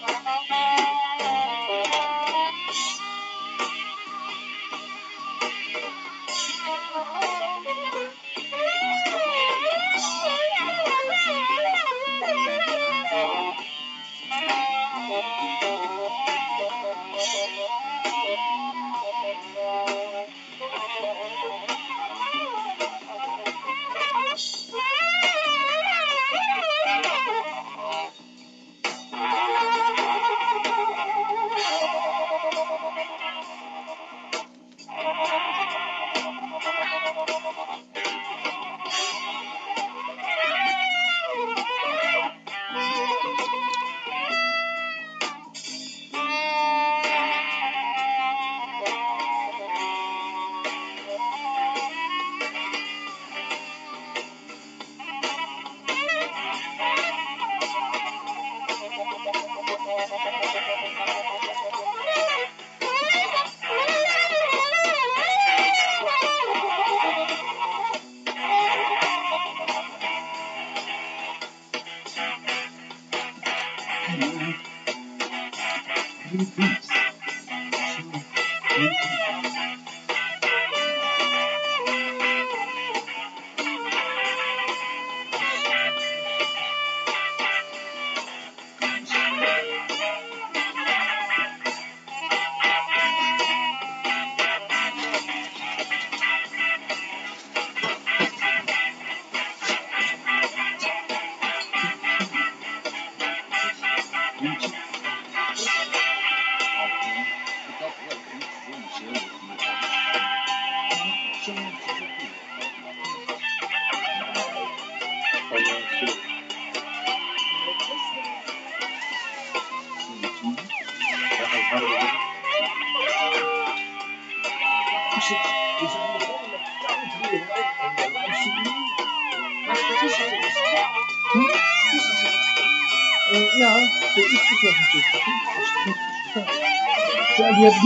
Bye.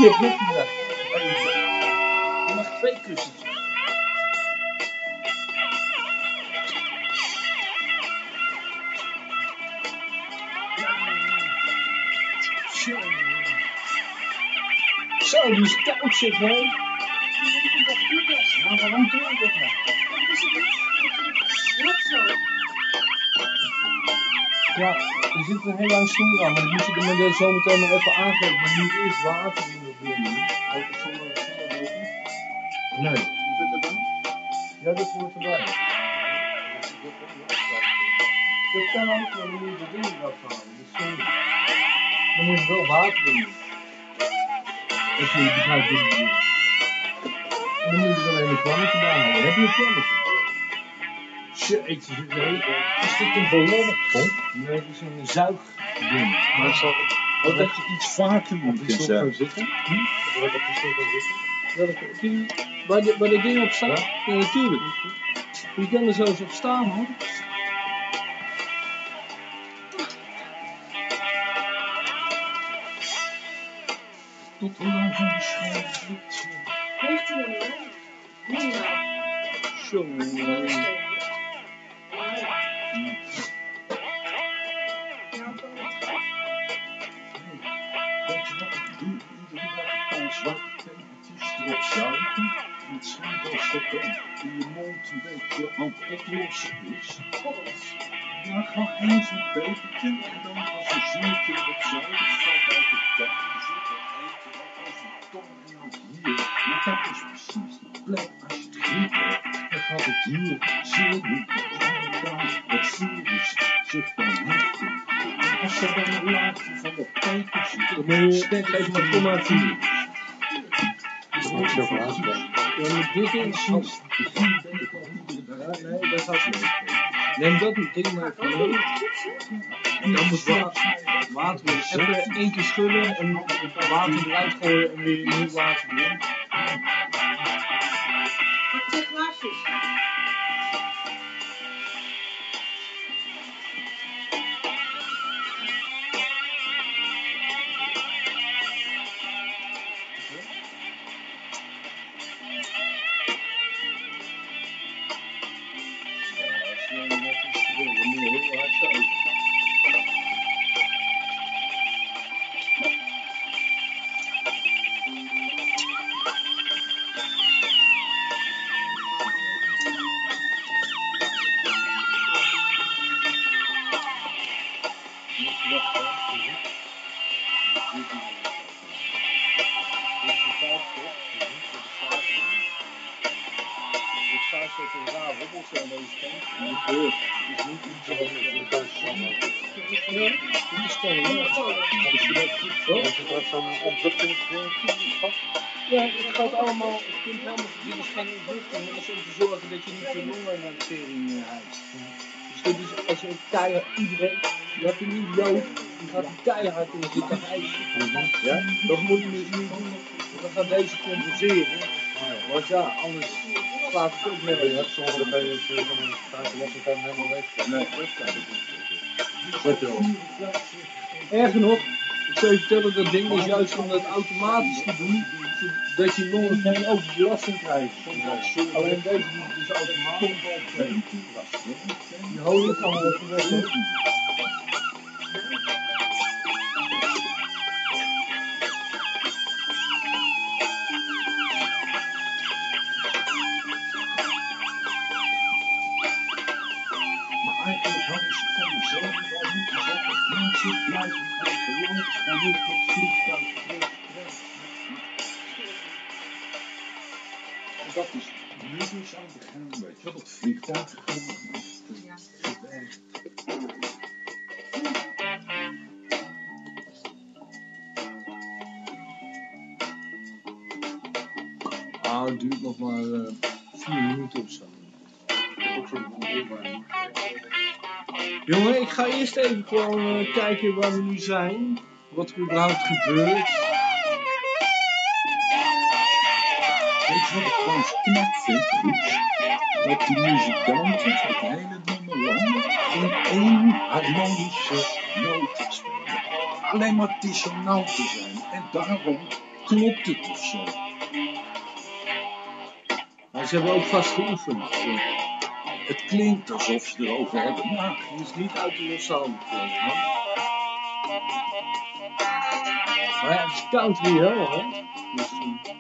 Je mag twee kussens. Zo. Die is koud zeg. Nou, waarom doe je dat nou? Ja, er zit een heel lang snoer aan, maar die moet je er zo meteen maar even aangeven. Maar moet eerst water Dat kan ook, maar dan moet je de ding eraf halen. Dat zonde. Dan moet je wel water in doen. Als je begrijpt wat ik. En dan moet je er alleen een vlammetje bij houden. Heb je een vlammetje? Jeetje, nee. Is dit een ballonnenpomp? Nee, het is een zuigding. Maar zal... Oh, dat je iets vaker moet gaan zitten. Hm? Wat op die stoel gaan zitten? Waar, de, waar dat ding op staat? Ja, natuurlijk. Je kan er zelfs op staan hoor. Ja, gewoon één zo'n tegeltje en dan als een zuurtje erop zuigen, valt uit de zit Neem dat ding maar mee. En dan moet water, water even één keer schudden en water eruit gooien en weer nieuw water. Keihard in zitten hijsen. Ja, dat moet je dus niet doen, dan gaat deze compenseren. Want ja, anders slaat het ook je nergens. hebt sommige degenen die van een gaatje los kan helemaal weg. Nee, dat kan je. Erger nog, ik zou je vertellen, dat ding is juist om dat automatisch te doen, zodat je longen geen overbelasting krijgt. Alleen deze het dus automatisch. Die holen kan wel even weg. Dat is nu dus aan de gang, weet je wel, dat vliegtuig Ja. Ah, het duurt nog maar eh, vier minuten of zo. Ik heb ook zo'n. Jongen, ik ga eerst even gewoon eh, kijken waar we nu zijn. Wat er überhaupt gebeurt. Weet je wat ik trouwens knap vind? Dat die muzikanten het hele nummer lang geen één harmonische noot spelen. Alleen maar dissonanten zijn. En daarom klopt het of zo. Maar ze hebben ook vast geoefend. Het klinkt alsof ze erover hebben nagedacht. Het is niet uit de losse hand. eh, man. Maar ja, het is country wel, hè? Dus, eh,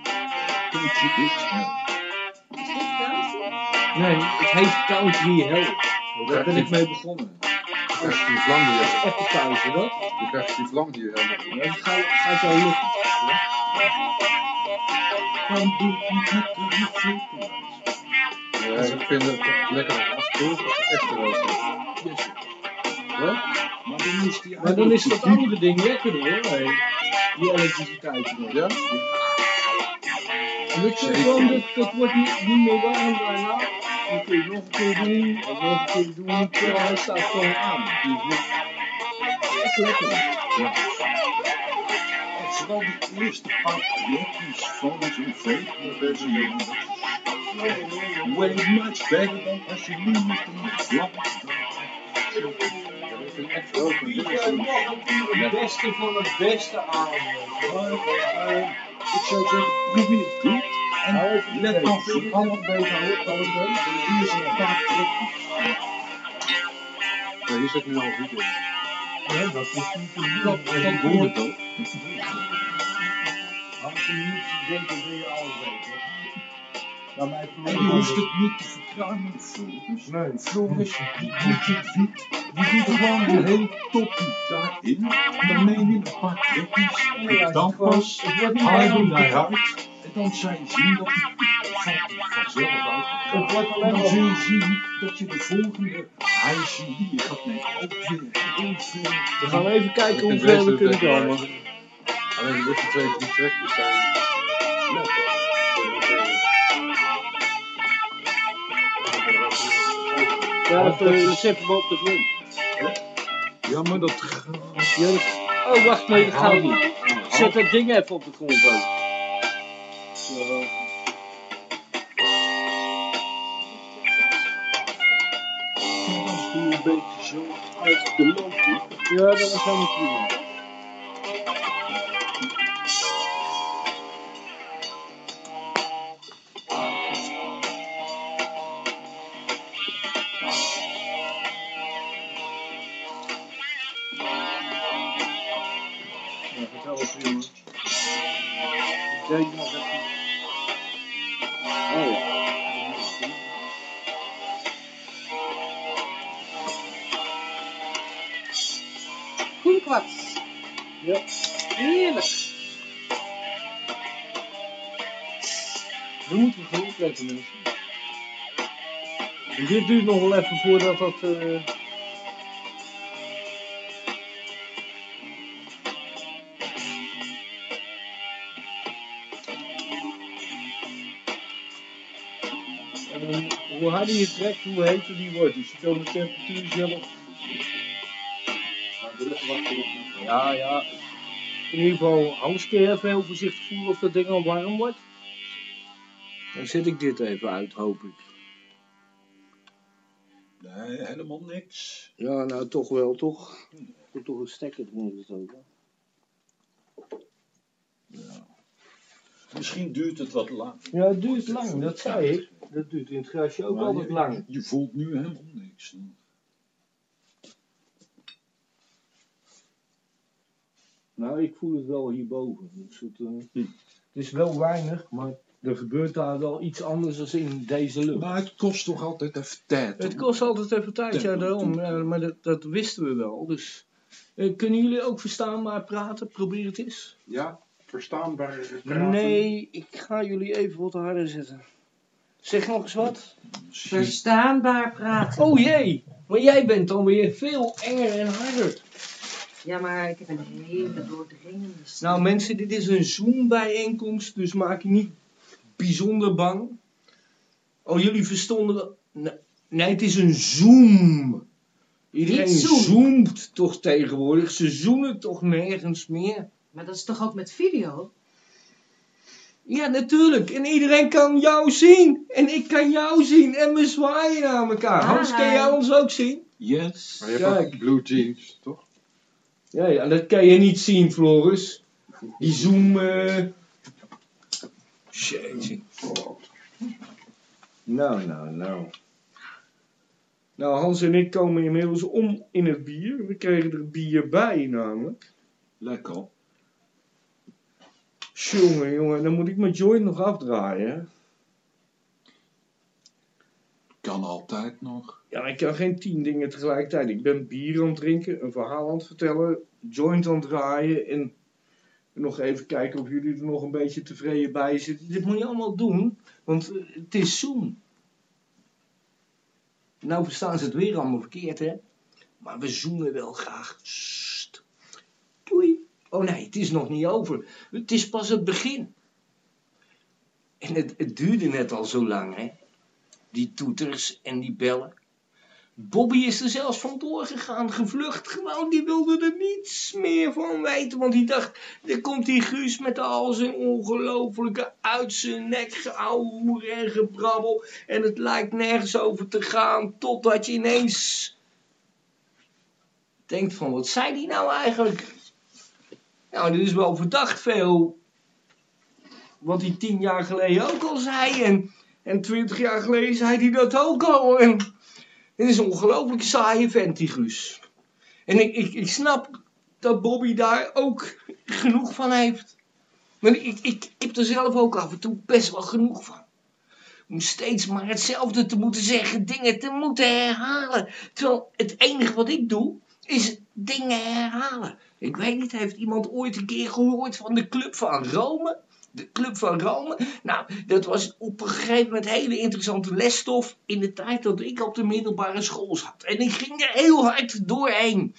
Country dit. ja. Is dit country? nee, het heet country hell. Daar ben ik mee begonnen. Je krijgt die vlam hier. Dat? Je krijgt die vlam hier helemaal. Ja, dat gaat, gaat zo lukken. Dan doe ik niet lekker. Ja, ik vind het lekker afkoelen als het echt erover is. Maar dan is die Maar dan is dat andere ding lekkerder, hoor. Hey. Die elektriciteit. Ja? En dat, is gewoon, dat, dat wordt niet, niet meer warm daarna. Dan kun je het nog een keer doen, en nog een keer doen, terwijl hij staat gewoon aan. Echt lekker. Ja. En vooral die eerste paar projectjes van zo'n vape met deze Way much better dan als je nu met een Die het beste van het beste aan. Ik zou zeggen, probeer het goed. En let dan vooral op deze hoor. Hier zijn een paar hier zit nu al video. Ja, dat is niet. Dat, hoort ook. Als je niet denken, wil je alles weten. Maar En je hoeft het niet te verkruimen, Floris. Nee. Floris, die doet het niet. Die doet gewoon een heel toppie daarin. Dan neem je een paar trekjes. En dan pas naar maar hard. En dan zal je zien dat van- vanzelf uit. Het wordt alleen dan zul je zien dat je de volgende huisje die je gaat nemen ook weer heel veel... We gaan even kijken hoeveel we kunnen komen. Alleen de eerste twee, drie trekjes zijn lekker. Ja, dat uh, zetten we op de grond. Ja, maar dat Ja, dat- Oh, wacht, nee, dat gaat niet. Zet dat ding even op de grond ook. Zo. Een beetje zo uit de loop. Ja, dat is helemaal prima. Nog even. Oh ja. Goede kwats. Ja. Heerlijk. We moeten gewoon opletten, mensen. En dit duurt nog wel even voordat dat... eh, hoe harder je trekt, hoe heter die wordt. Dus je kan de temperatuur zelf... Ja, ja. In ieder geval, Hans, kun je even heel voorzichtig voelen of dat ding al warm wordt? Dan zet ik dit even uit, hoop ik. Nee, helemaal niks. Ja, nou toch wel, toch? Ik moet toch een stekker gestoken. Ja. Misschien duurt het wat lang. Ja, het duurt lang, dat zei ik. Dat duurt in het grasje ook Maar altijd je, lang. Je voelt nu helemaal niks. Nou, ik voel het wel hierboven. Dus het, eh, het is wel weinig, maar er gebeurt daar wel iets anders dan in deze lucht. Maar het kost toch altijd even tijd. Het kost altijd even tijd, ja, daarom. maar dat, dat wisten we wel. Dus eh, kunnen jullie ook verstaanbaar praten? Probeer het eens. Ja, verstaanbaar praten. Nee, ik ga jullie even wat harder zetten. Zeg nog eens wat. Verstaanbaar praten. Oh jee, maar jij bent dan weer veel enger en harder. Ja, maar ik heb een hele doordringende stem. Nou mensen, dit is een Zoom-bijeenkomst, dus maak je niet bijzonder bang. Oh, jullie verstonden... Nee, nee, het is een Zoom. Iedereen zoomt toch tegenwoordig. Ze zoenen toch nergens meer. Maar dat is toch ook met video? Ja, natuurlijk. En iedereen kan jou zien. En ik kan jou zien. En we zwaaien naar elkaar. Ah, Hans, kan jij ons ook zien? Yes. Maar je hebt Kijk. ook blue jeans, toch? Ja, ja, dat kan je niet zien, Floris. Die zoom... Jeetje. Nou, nou, nou. Nou, Hans en ik komen inmiddels om in het bier. We kregen er bier bij, namelijk. Lekker. Jongen, jongen, dan moet ik mijn joint nog afdraaien. Kan altijd nog. Ja, ik kan geen tien dingen tegelijkertijd. Ik ben bier aan het drinken, een verhaal aan het vertellen, joint aan het draaien en nog even kijken of jullie er nog een beetje tevreden bij zitten. Dit moet je allemaal doen, want het is Zoom. Nou verstaan ze het weer allemaal verkeerd, hè? Maar we zoenen wel graag. Oh nee, het is nog niet over. Het is pas het begin. En het, duurde net al zo lang, hè? Die toeters en die bellen. Bobby is er zelfs vandoor gegaan, gevlucht. Gewoon, die wilde er niets meer van weten. Want die dacht, er komt die Guus met al zijn ongelofelijke uit zijn nek geouwe en gebrabbel. En het lijkt nergens over te gaan, totdat je ineens denkt van, wat zei die nou eigenlijk? Nou, dit is wel verdacht veel. Wat hij tien jaar geleden ook al zei. En, en twintig jaar geleden zei hij dat ook al. En, dit is een ongelooflijk saaie vent, die Guus. En ik, ik, ik snap dat Bobby daar ook genoeg van heeft. Maar ik, ik, ik heb er zelf ook af en toe best wel genoeg van. Om steeds maar hetzelfde te moeten zeggen, dingen te moeten herhalen. Terwijl het enige wat ik doe, is dingen herhalen. Ik weet niet, heeft iemand ooit een keer gehoord van de Club van Rome? De Club van Rome? Nou, dat was op een gegeven moment hele interessante lesstof in de tijd dat ik op de middelbare school zat. En ik ging er heel hard doorheen.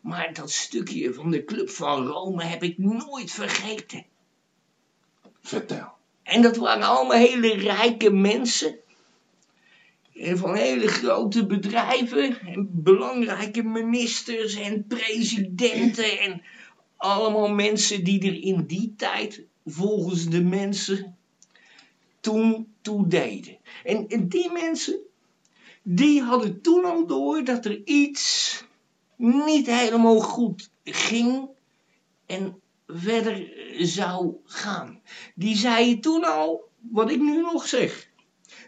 Maar dat stukje van de Club van Rome heb ik nooit vergeten. Vertel. En dat waren allemaal hele rijke mensen. Van hele grote bedrijven. En belangrijke ministers en presidenten. En allemaal mensen die er in die tijd, volgens de mensen, toen toe deden. En, en die mensen, die hadden toen al door dat er iets niet helemaal goed ging. En verder zou gaan. Die zei toen al wat ik nu nog zeg.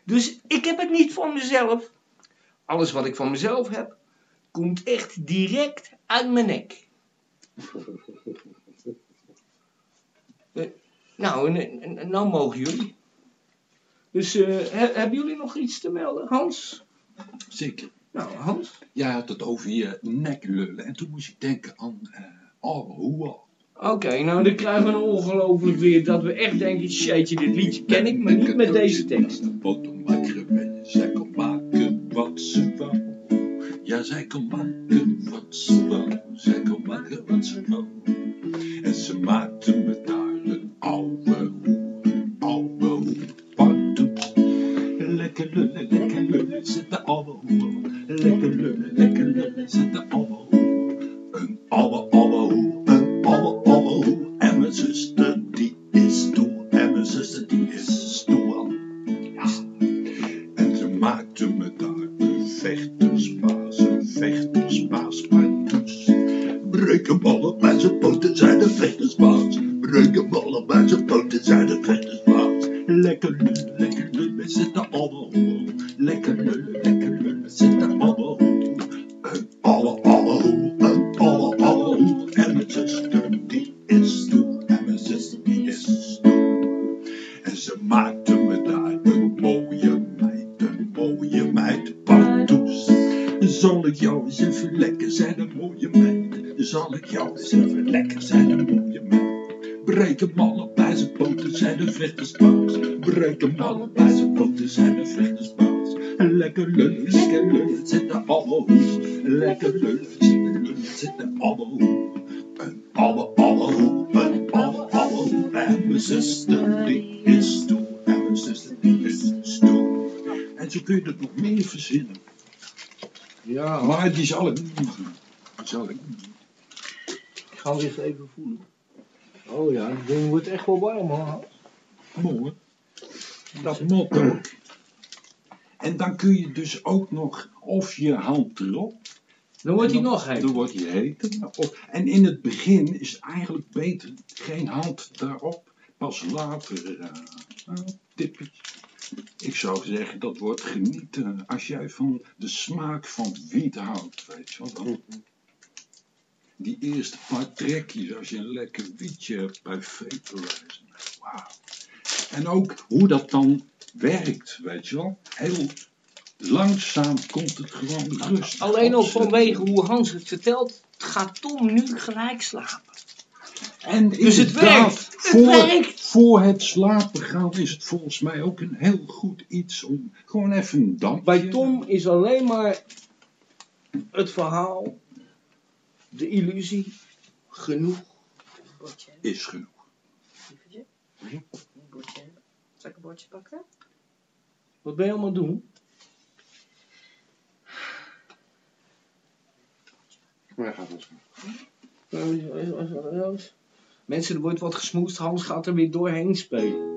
Dus ik heb het niet van mezelf. Alles wat ik van mezelf heb, komt echt direct uit mijn nek. Eh, nou, en, en, en nou mogen jullie. Dus eh, he- hebben jullie nog iets te melden, Hans? Zeker. Nou, Hans? Jij had het over je nek lullen. En toen moest ik denken aan eh Oude Hoewel. Oké, nou dan krijgen we ongelooflijk weer dat we echt denken, shitje, dit liedje ken ik, maar niet met deze tekst. Ja, zij kon maken wat ze wou. Dan kun je dus ook nog of je hand erop. Dan wordt hij nog heet. Dan wordt hij. Of, en in het begin is het eigenlijk beter geen hand daarop. Pas later eh nou, tippetje. Ik zou zeggen, dat wordt genieten als jij van de smaak van wiet houdt. Weet je wel. Dan, die eerste paar trekjes als je een lekker wietje hebt bij. Wauw. En ook hoe dat dan werkt, weet je wel. Heel langzaam komt het gewoon rustig. Alleen al vanwege hoe Hans het vertelt, gaat Tom nu gelijk slapen. En Dus het werkt. Het Voor, werkt. voor het slapen gaan is het volgens mij ook een heel goed iets om gewoon even een dampje... Bij Tom is alleen maar het verhaal, de illusie, genoeg. Bordje, Is genoeg. lievertje. Een bordje. Zal ik een bordje pakken? Wat ben je allemaal doen? Maar hij gaat ons. Mensen, er wordt wat gesmoest, Hans gaat er weer doorheen spelen.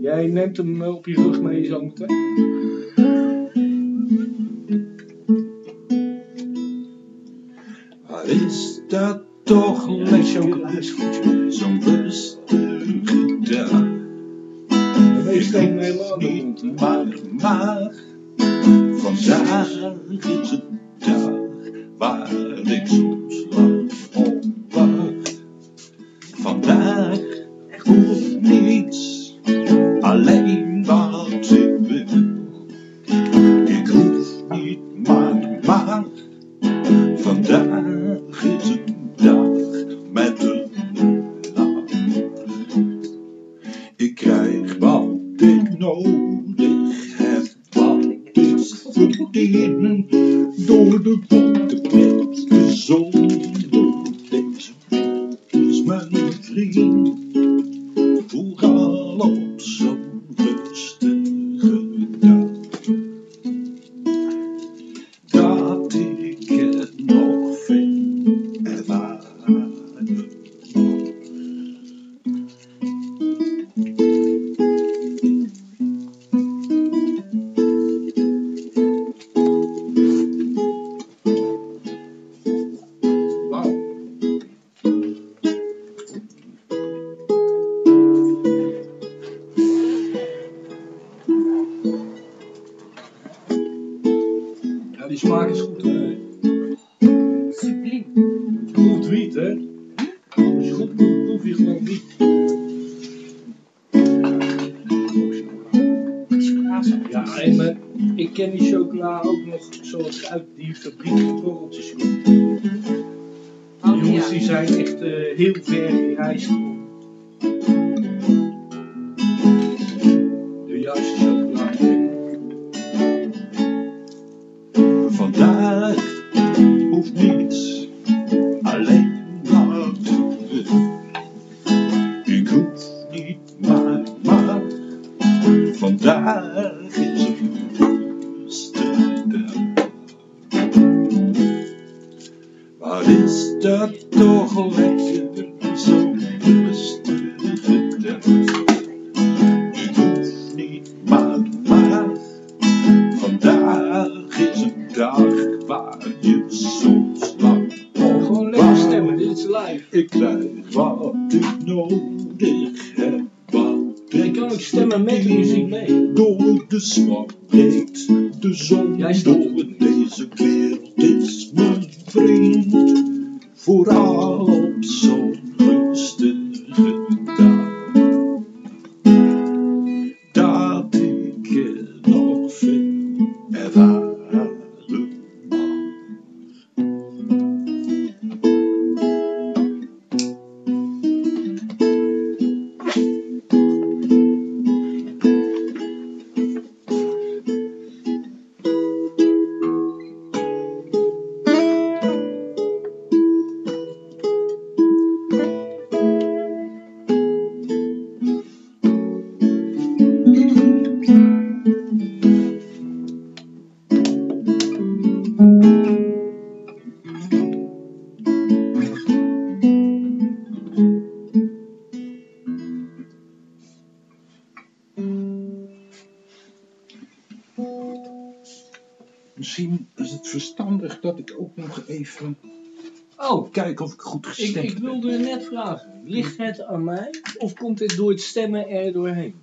Jij neemt hem eh, op je rug mee zo meteen. Wat is dat toch Nee, lekker, chocola is goed. joh. zo'n rustige dag. De helemaal niet. Maar, maar, vandaag is een dag waar ik soms krijg wat ik nodig heb, wat ik verdien. Door de bonte pret, nog even Oh, kijk of ik goed ik, gestemd ik wilde net vragen. Ligt het aan mij of komt het door het stemmen er doorheen?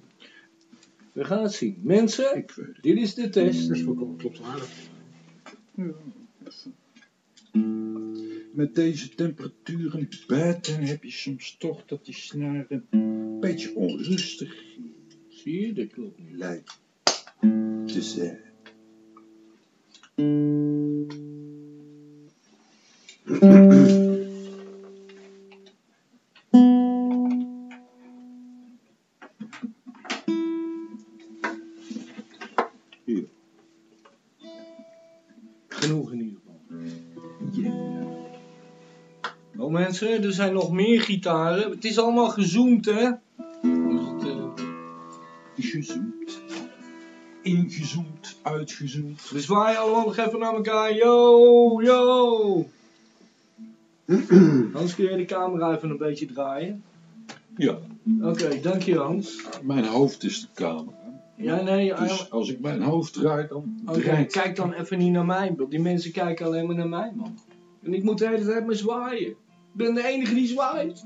We gaan het zien. Mensen. Ik weet het. dit is de test. Dat is volkomen klopwaardig. Ja, even. Met deze temperaturen buiten heb je soms toch dat die snaren een beetje onrustig Zie je, dat klopt niet. lijkt te zijn. Hier. Genoeg in ieder geval. Oh mensen, er zijn nog meer gitaren. Het is allemaal gezoomd hè. Dus het, eh, Gezoomd. Ingezoomd, uitgezoomd. we zwaaien allemaal nog even naar elkaar. Yo, yo. Hans, kun jij de camera even een beetje draaien? Ja, Oké, dank je Hans. mijn hoofd is de camera. Ja, nee, Dus als ik mijn hoofd draai, dan draait kijk dan even niet naar mij, want die mensen kijken alleen maar naar mij, man. En ik moet de hele tijd maar zwaaien. Ik ben de enige die zwaait.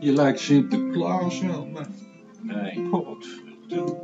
Je lijkt Sinterklaas wel, maar... Nee. Godverdomme.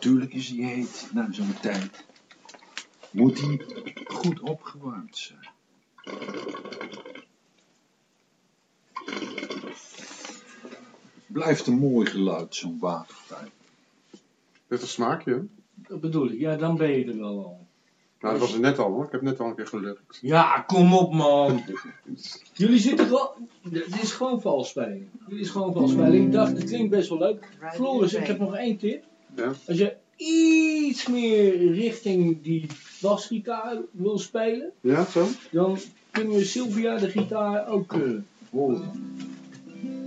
Natuurlijk is hij heet na zo'n tijd. Moet hij goed opgewarmd zijn. Blijft een mooi geluid, zo'n waterpijp. Dit is smaakje. hè? Dat bedoel ik. Ja, dan ben je er wel al. Nou, dat was het net al hoor. Ik heb net al een keer gelurkt. Ja, kom op man. Jullie zitten gewoon... Dit is gewoon vals spelen. Dit is gewoon vals spelen. Ik dacht, het klinkt best wel leuk. Floris, ik heb nog één tip. Ja. Als je iets meer richting die basgitaar wil spelen, Ja, zo? dan kunnen we Sylvia de gitaar ook eh, horen.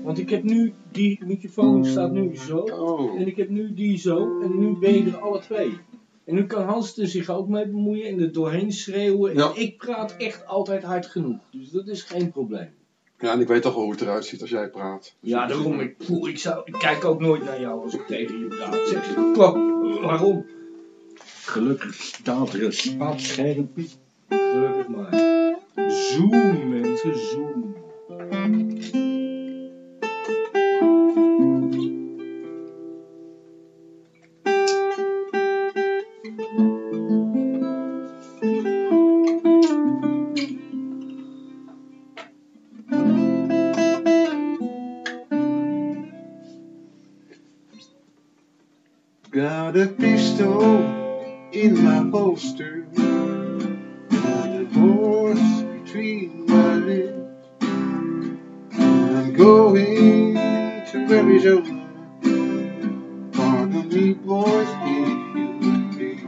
Want ik heb nu, die microfoon staat nu zo, Oh. en ik heb nu die zo, en nu ben je er alle twee. En nu kan Hans er zich ook mee bemoeien en er doorheen schreeuwen. En ik praat echt altijd hard genoeg, dus dat is geen probleem. Ja, en ik weet toch wel hoe het eruit ziet als jij praat. Dus Ja, daarom, ik, poeh, ik, zou, ik kijk ook nooit naar jou als ik tegen je praat. Zeg, klap, waarom? Gelukkig staat er een spaatschermpje. Gelukkig maar. Zoom, mensen, zoom. in my holster. A divorce between my lips. I'm going to Arizona. Pardon me, boys, if you please.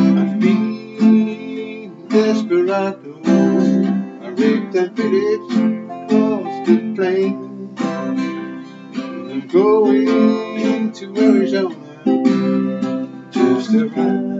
I've been desperado. I raped and pillaged across the plain. I'm going to Arizona to.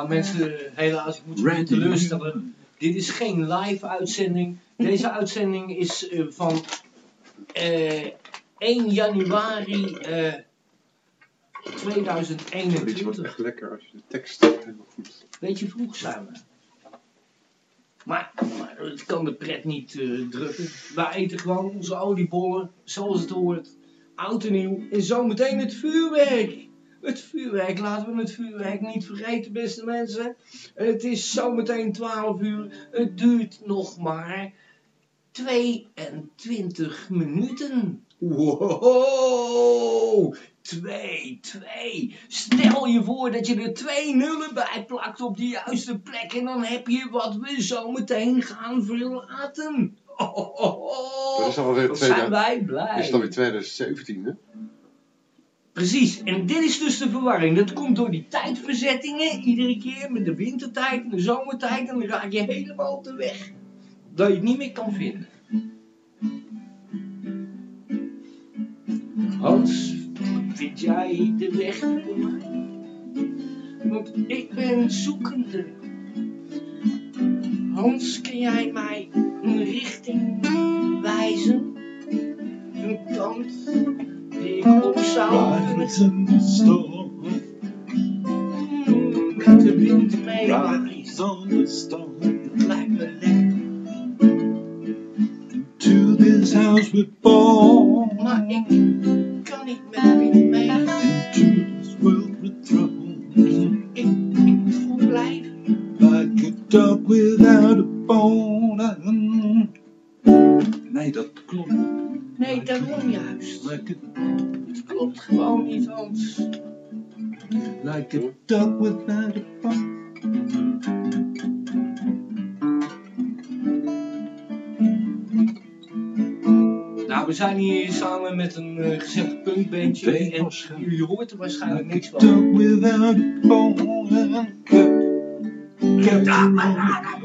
Nou mensen, helaas, ik moet je teleurstellen. Dit is geen live uitzending. Deze uitzending is eh, van eh, 1 januari eh, uh, 2021. Het wordt echt lekker als je de tekst helemaal goed... Beetje vroeg zijn. Maar, maar het kan de pret niet drukken. Wij eten gewoon onze oliebollen, zoals het hoort. Oud en nieuw. En zometeen het vuurwerk het vuurwerk. Laten we het vuurwerk niet vergeten, beste mensen. Het is zometeen 12 uur. Het duurt nog maar 22 minuten. Wow! 2, 2. Stel je voor dat je er twee nullen bij plakt op de juiste plek. En dan heb je wat we zometeen gaan verlaten. Oh, oh, oh. Dat is alweer 2017. zijn wij blij. Dat is alweer 2017, hè? Precies, en dit is dus de verwarring. Dat komt door die tijdverzettingen, iedere keer met de wintertijd en de zomertijd, en dan raak je helemaal op de weg. Dat je het niet meer kan vinden. Hans, vind jij de weg voor mij? Want ik ben zoekende. Hans, kun jij mij een richting wijzen? Een kant die ik op zou kunnen Riders in the storm, met de wind mee. riders on the storm. Het lijkt me lekker. To this house we're born, Maar ik kan niet met de wind mee. to this world we're thrown. Ik, ik voel blijven. Like a dog without a bone. Nee, dat klopt. Nee, daarom juist. Like a, like a dog without a bone. Nou, we zijn hier samen met een eh, gezellig punkbeentje. En je hoort er waarschijnlijk Like niks a van. dog without a bone.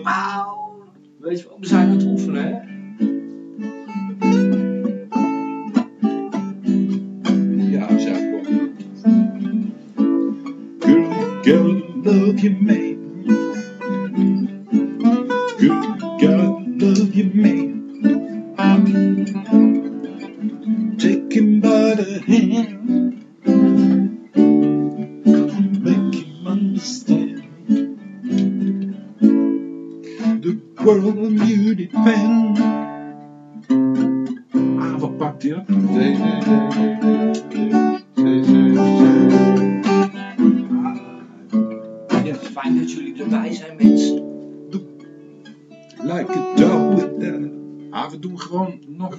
Nou. Weet je wel, we zijn aan het oefenen, hè? Love you, man.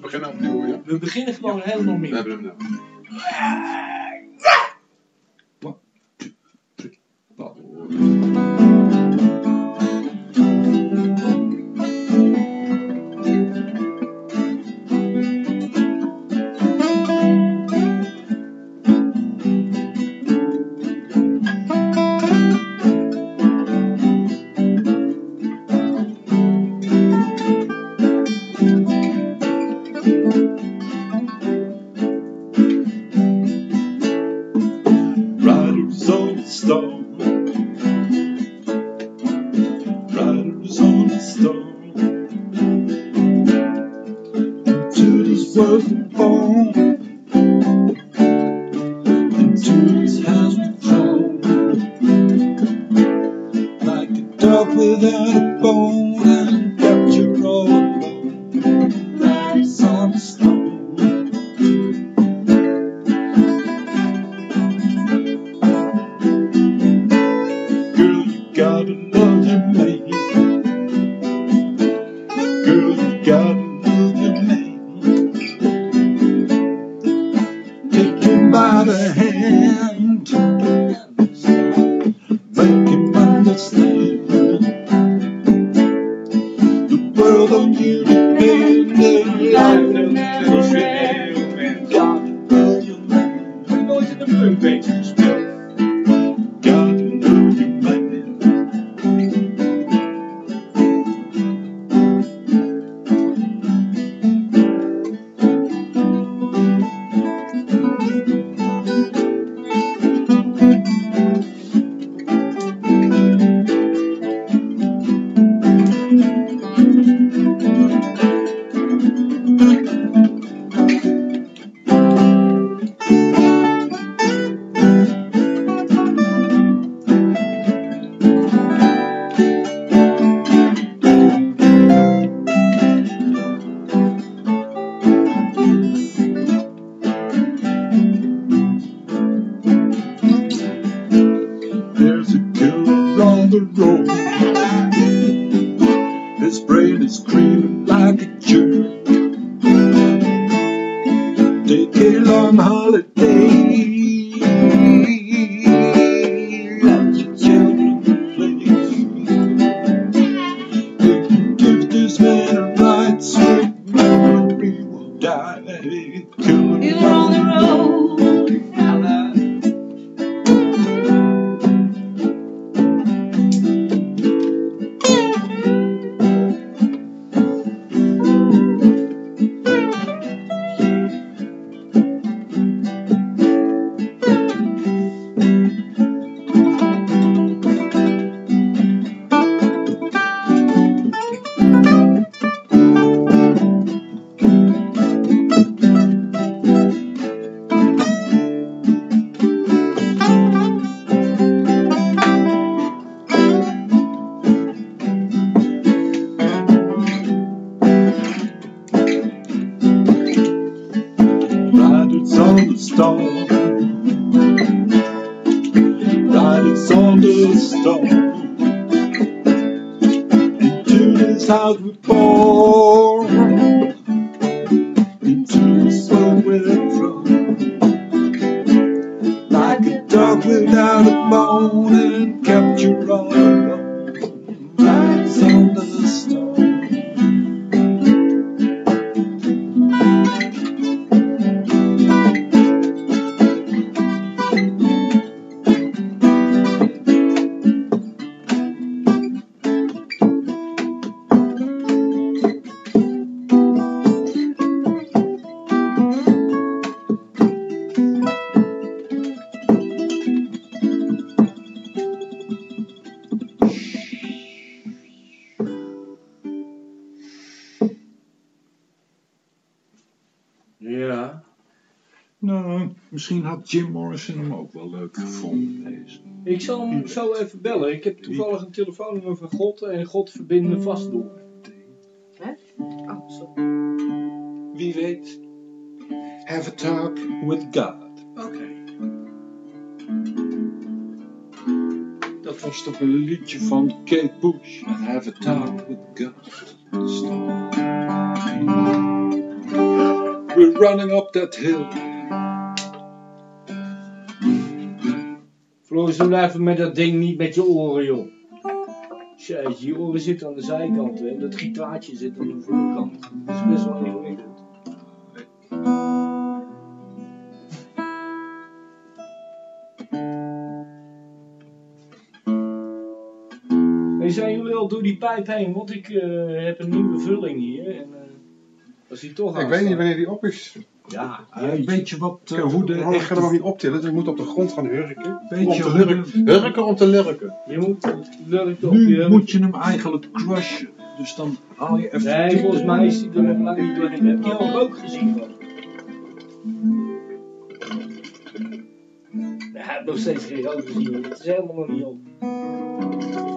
Beginnen opnieuw, ja? We beginnen gewoon helemaal We meer. hebben hem nou. Into misschien had Jim Morrison hem ook wel leuk gevonden, deze. Ik zal hem zo even bellen. Ik heb toevallig een telefoonnummer van God en God verbindt me vast door. Oh, sorry. Wie weet. Have a talk with God. Oké. Dat was toch een liedje van Kate Bush. Have a talk with God. We're running up that hill. Floris, doe nou even met dat ding niet met je oren, joh. Jeetje, je oren zitten aan de zijkant en dat gitaartje zit aan de voorkant. Dat is best wel ingewikkeld. Hey, zijn jullie al door die pijp heen? Want ik eh, heb een nieuwe vulling hier. En, eh, als die toch Ik weet niet wanneer die op is. Ja, Eh, jeetje. weet je wat, eh, Ik hoe de ga hem nog echte... niet optillen, dus ik moet op de grond gaan hurken. Weet Om te de- Hurken om te lurken. Je moet lurken op Nu je... moet je hem eigenlijk crushen. Dus dan haal je even... Nee, volgens mij is die er nog lang niet doorheen. Heb je al rook gezien van? Hij heeft nog steeds geen rook gezien. Het is helemaal nog niet op.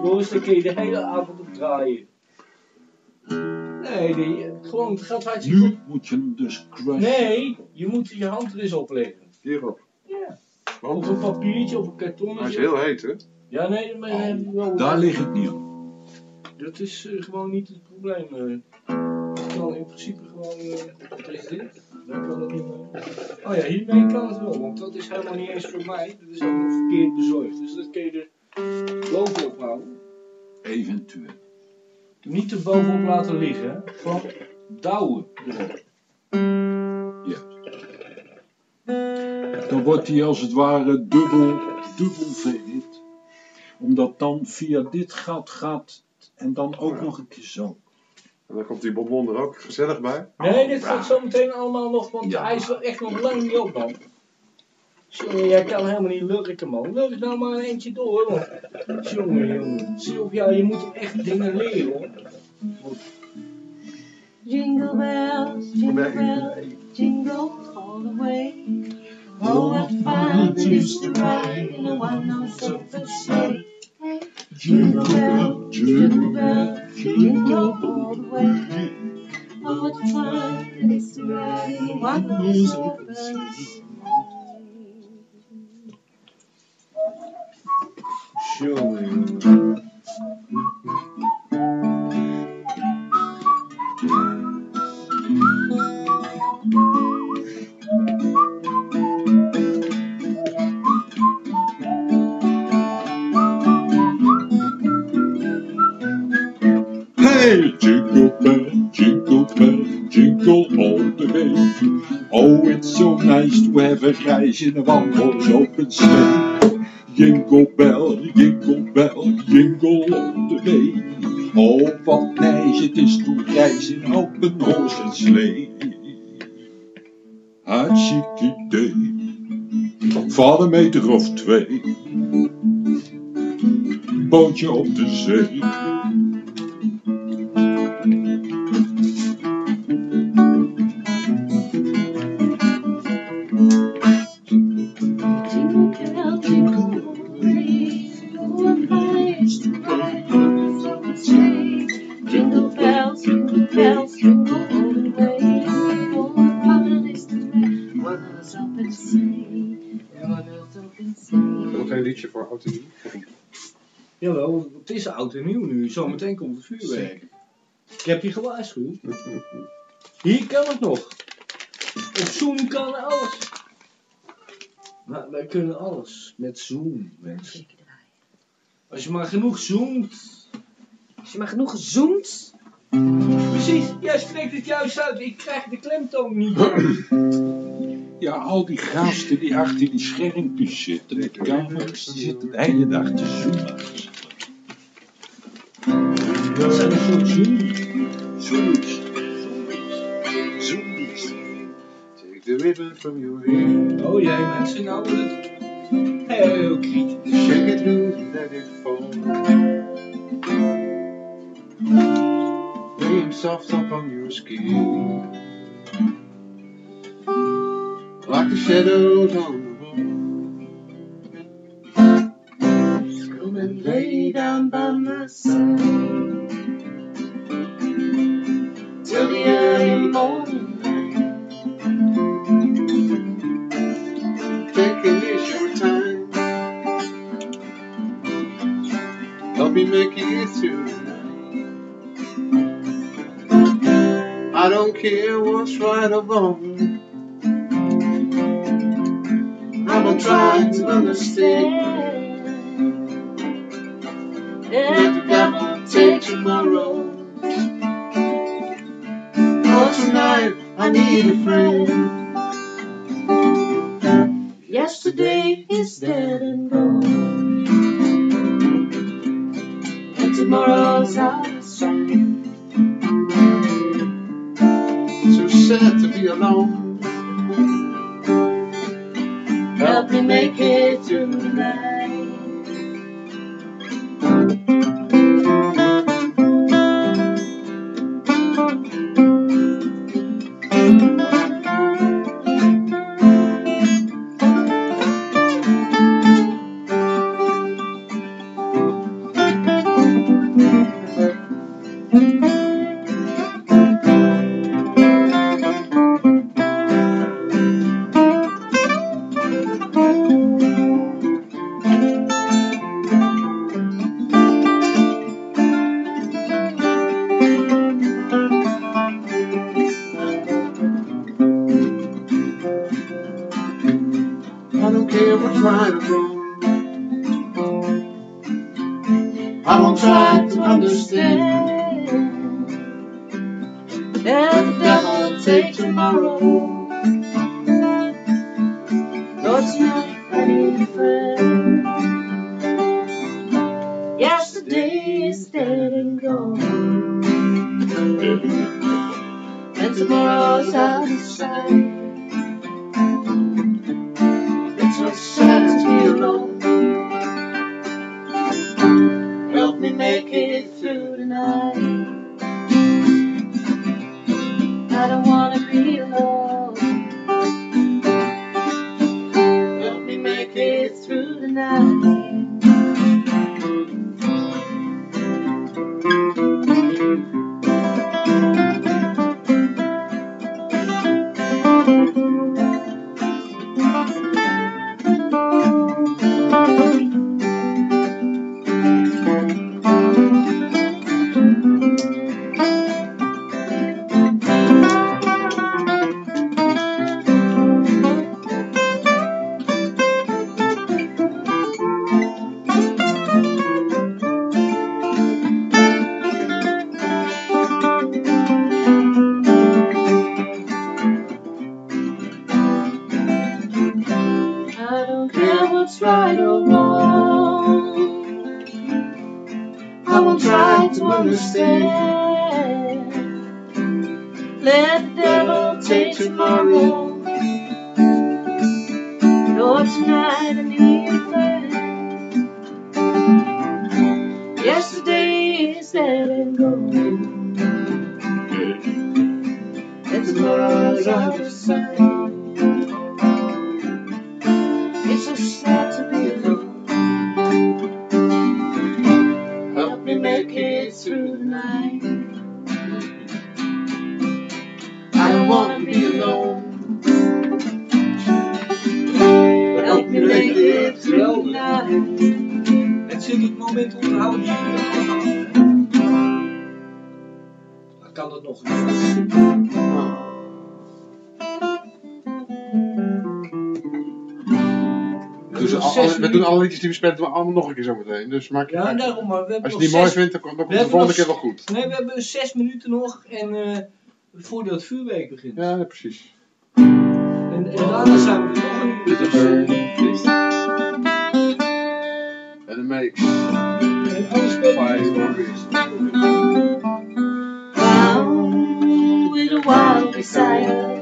Floris, dan kun je de hele avond op draaien. Nee, die, gewoon, het gaat hartstikke Nu goed. moet je hem dus crushen. Nee, je moet je hand er eens opleggen. Hierop. Ja. Of een papiertje of een karton. hij is heel heet, hè? Ja, nee, maar dan je wel... Daar ligt het niet aan. Dat is eh, gewoon niet het probleem. eh. Ik kan in principe gewoon. eh wat is dit? Daar kan het niet mee. Oh ja, hiermee kan het wel, want dat is helemaal niet eens voor mij. Dat is ook nog verkeerd bezorgd. Dus dat kun je er bovenop houden. Eventueel. Niet er bovenop laten liggen, gewoon douwen. erop. Dan wordt hij als het ware dubbel, dubbel verhit. Omdat dan via dit gat gaat en dan ook nog een keer zo. En dan komt die bonbon er ook gezellig bij. Nee, dit gaat zo meteen allemaal nog, want Ja. hij is wel echt nog lang niet op, man. Jongen, jij kan helemaal niet lurken, man. Lurk nou maar een eentje door, hoor. Jongen, jongen. Zie op jou, je moet hem echt dingen leren, hoor. Jingle bells, jingle bells, jingle all the way. Oh, what fun it is to ride in a one-horse open sleigh. Jingle bell, jingle bell, jingle all the way. Oh, what fun it is to ride in a one-horse open sleigh. Jongen, in a one-horse open sleigh. Jingle bell, jingle bell, jingle all the way. Oh, wat nice het is to reis in open horse en slee. Hartstikke idee. Van een meter of twee. Bootje op de zee. Geen liedje voor oud en nieuw? Jawel, want het is oud en nieuw nu. Zometeen komt het vuurwerk. Ik heb je gewaarschuwd. Hier kan het nog. Op Zoom kan alles. Nou, wij kunnen alles met Zoom, mensen. Als je maar genoeg zoomt. Als je maar genoeg gezoomd. Precies, jij spreekt het juist uit. Ik krijg de klemtoon niet. Ja, al die gasten die achter die schermpjes zitten, de kamers, die zitten de hele dag te zoomen. Dat zijn een soort Zoom. Zoomies. Zoomies. Take the ribbon from your hair. Oh jee, mensen, nou wordt het heel kritisch. Shake it loose let it fall. Him soft upon your skin. Like the shadows on the wall. Come and lay down by my side till the early morning light. Taking is your time. Help me make it through I don't care what's right or wrong. I'm gonna try to understand. Let the devil take tomorrow. For tonight, I need a friend. Yesterday is dead and gone, and tomorrow's out sad to be alone. Help me make it through the night. Liedjes die we spelen doen we allemaal nog een keer zo meteen. Dus maak je Ja, daarom maar. We hebben Als je niet mooi zes- vindt, dan, komt het de volgende keer wel goed. Nee, we hebben zes minuten nog en eh voordat het vuurwerk begint. Ja, ja, precies. En, en daarna zijn we er nog een uur. Dus, En dan makes en alles spelen. Down with a wild desire.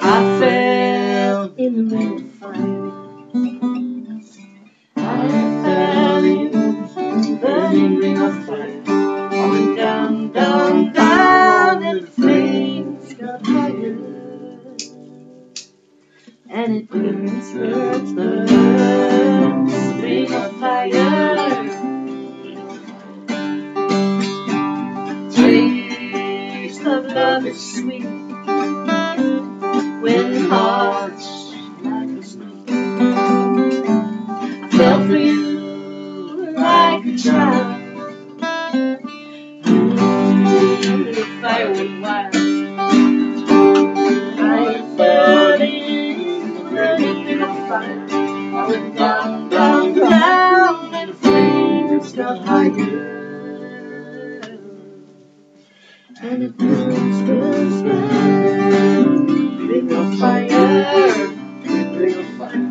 I fell in the ring burning ring of fire. I went down, down, down, and the flames got higher. And it burns, burns, burns, ring of fire. Taste of love is sweet when hearts like a snake. I fell for you child. Mm, the fire went wild. I fell in the burning ring of fire. I went down, down, down, and the flames got higher. And it burns, burns, burns. Ring of fire. Ring of fire.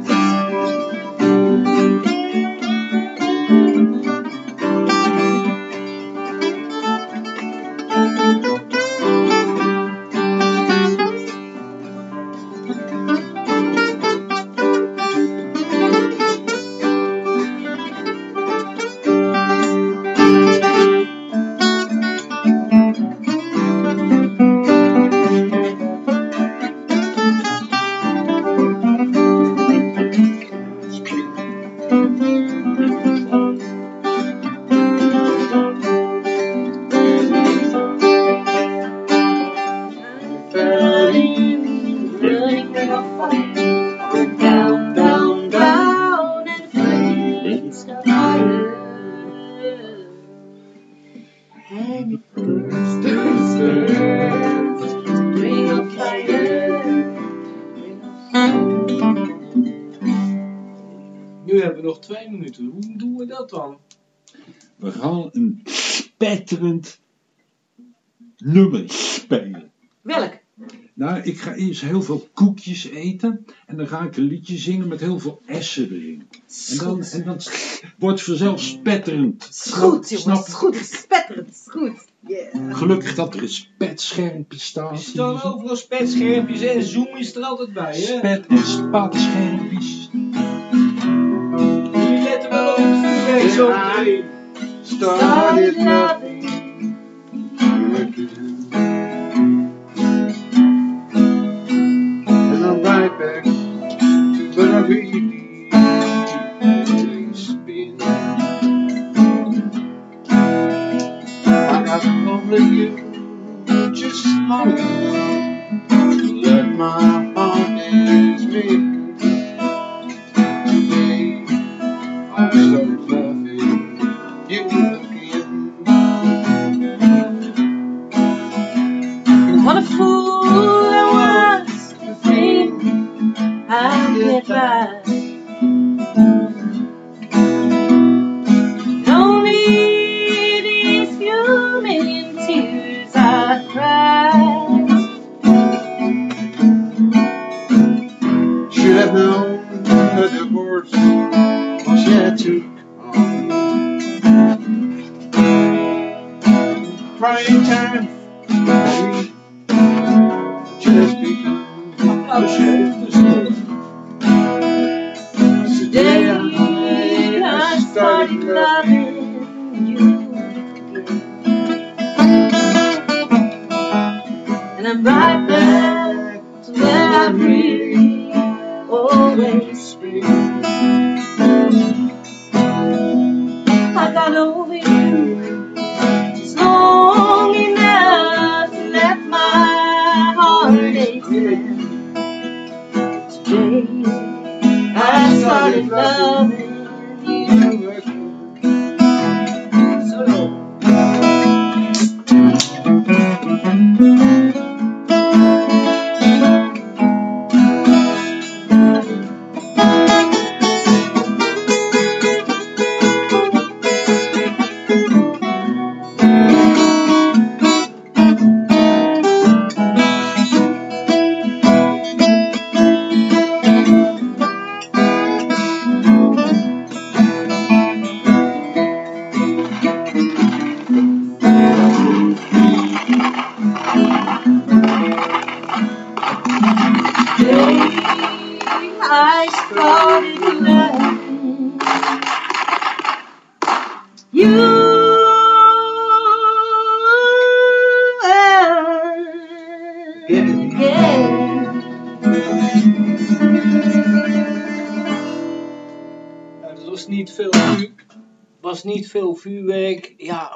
Nu hebben we nog twee minuten. Hoe doen we dat dan? We gaan een spetterend nummer spelen. Welk? Nou, ik ga eerst heel veel koekjes eten. En dan ga ik een liedje zingen met heel veel essen erin. En dan, en dan wordt het vanzelf spetterend. Is goed, Snap jongens. Is goed. Spetterend. Is goed. Yeah. Gelukkig dat er een spetschermpje staat. Er staan overal spetschermpjes en zoom is er altijd bij, hè? Spet- en spatschermpjes. Jullie letten wel op het zo meteen. Started again. And I'm right back to where I really got you just long enough to let my heart dance me.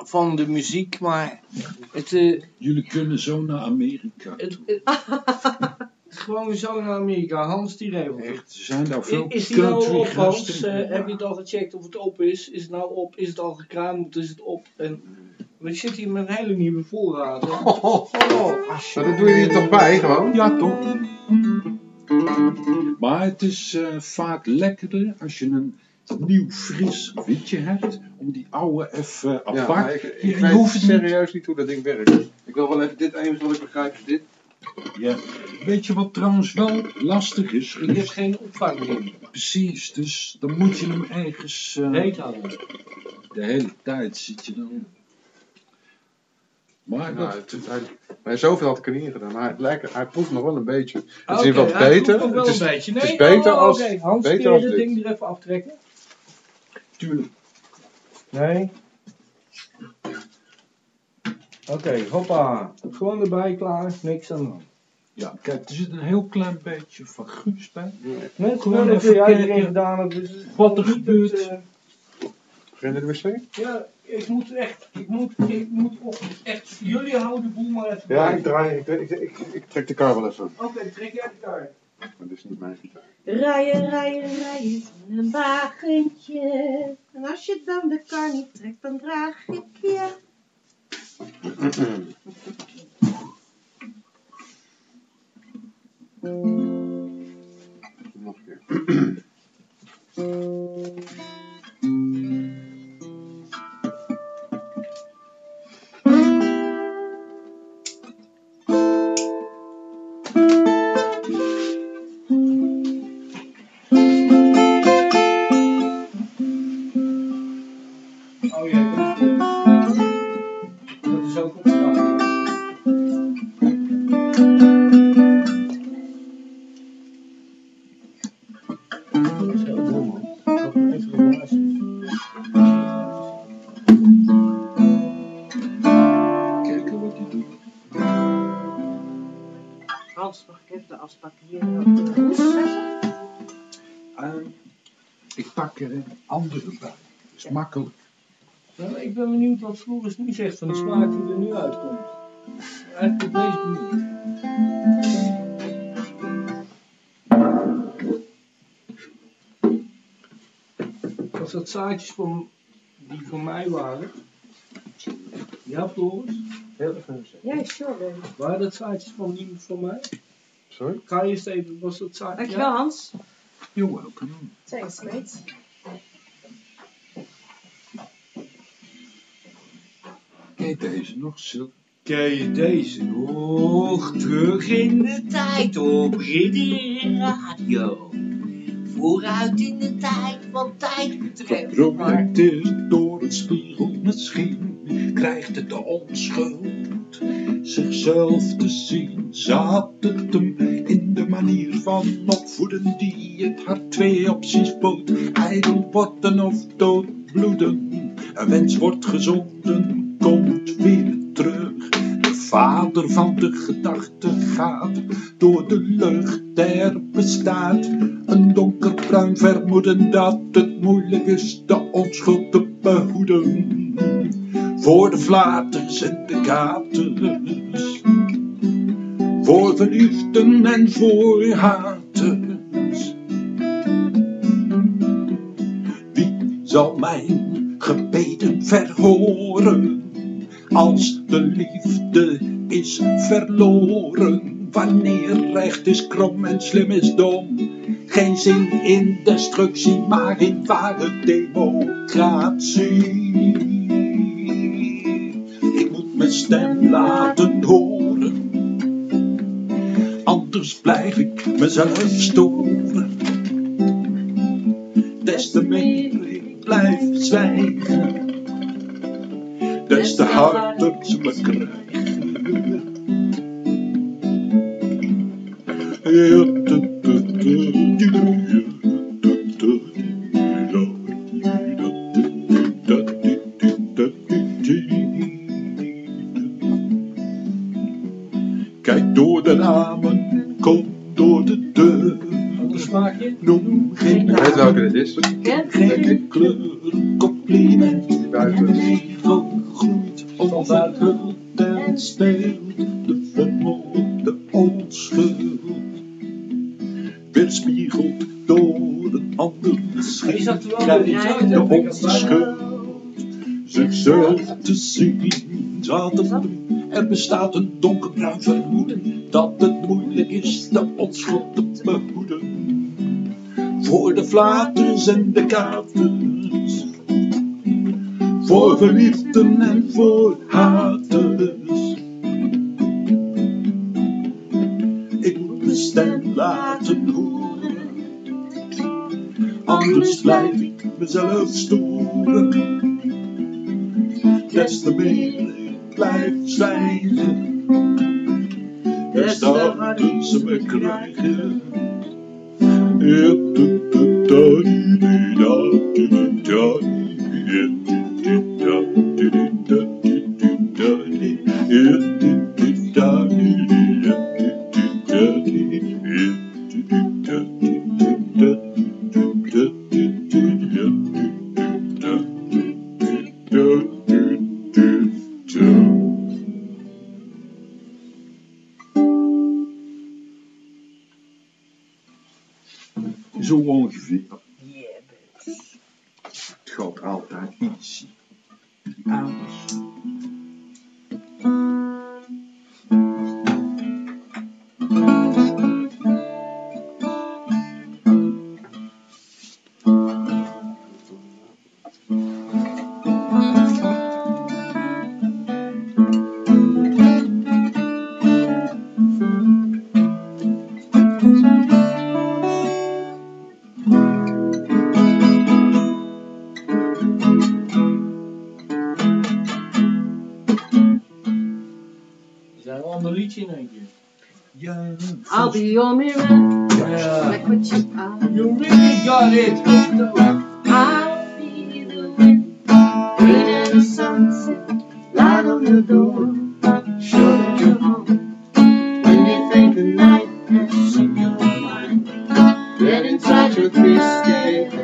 Van de muziek, maar het, eh, Jullie kunnen zo naar Amerika. het, het, gewoon zo naar Amerika. Hans die regelt. Echt, er zijn daar veel Is, is die nou op, Hans? Eh, heb je het al gecheckt of het op is? Is het nou op? Is het al gekraamd? Is het op? En we zitten hier met een hele nieuwe voorraad. hè. Oh, oh, Maar dat doe je er toch bij gewoon? Ja, toch? Maar het is eh, vaak lekkerder als je een nieuw fris witje hebt, om die oude even Ja, apart. maar ik, Je- ik je weet hoeft niet- serieus niet hoe dat ding werkt. Ik wil wel even dit eens, wat ik begrijp is dit. Ja. Weet je wat trouwens wel lastig is? ik heb geen opvang meer. Precies, dus dan moet je hem ergens eh, Heet houden. de hele tijd zit je dan. Maar Nou, dat, het, is- hij, hij zoveel had ik er niet in gedaan, maar het lijkt, hij proeft nog wel een beetje. Het Ah, is wat hij beter. Het is, een beetje. het Nee, is beter oh, als- oké. Hans, beter kun je het dit. ding er even aftrekken? Tuurlijk. Nee. Oké, hoppa. Gewoon erbij, klaar. Niks aan de hand. Ja, kijk, er zit een heel klein beetje van Guus bij. Net Gewoon gewoon even erin kijken gedaan hebt. Dus wat er gebeurt. het, eh, Ga je naar de wc? ja, ik moet echt, ik moet, ik moet op, echt, jullie houden de boel maar even Ja, bij. ik draai, ik, ik, ik, ik trek de kar wel even. Oké, trek jij de kaart. Maar dit is niet mijn gitaar. Rijden, rijden, rijden in een wagentje. En als je dan de kar niet trekt, dan draag ik je. Nog een keer. wat Floris nu zegt van de smaak die er nu uitkomt. Eigenlijk het meest benieuwd. Als dat zaadjes van, die van mij waren. Ja, Floris? Heel even. Ja, sure. Waren dat zaadjes van die van mij? Sorry? Ga je eens even, was dat zaadje? Dankjewel, Hans. You're welcome. Thanks, mate. Je deze nog, Sil? Ken je deze nog? Terug in de tijd op Ridder Radio. Vooruit in de tijd van tijd betreft. Geprojecteerd door een spiegel misschien krijgt het de onschuld zichzelf te zien. Zat het hem in de manier van opvoeden die het hart twee opties bood. Ijdel worden of doodbloeden. Een wens wordt gezonden, komt weer terug. De vader van de gedachte gaat door de lucht. Er bestaat een donkerbruin vermoeden dat het moeilijk is de onschuld te behoeden. Voor de flaters en de katers. Voor verliefden en voor haters. Zal mijn gebeden verhoren? Als de liefde is verloren. Wanneer recht is krom en slim is dom. Geen zin in destructie, maar in ware democratie. Ik moet mijn stem laten horen. Anders blijf ik mezelf storen. Blijf de het onschuld zichzelf te zien. Zaten er bestaat een donkerbruin vermoeden dat het moeilijk is de onschuld te behoeden. Voor de flaters en de katers, voor verliefden en voor haters. Ik moet mijn stem laten horen, anders blijf ik mezelf storen. Des te meer ik blijf zwijgen, des te harder ze me krijgen. Zo I'll be your mirror, Ja. like what you are. You really got it. I'll be the wind, rain and the sunset, light on the door. Show that you're home. When you think the night has in your mind, get inside your mind.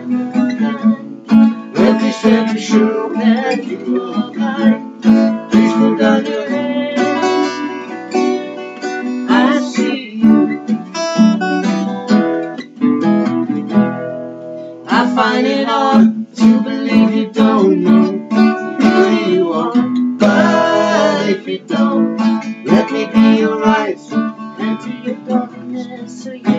Let me stand to show that you are so you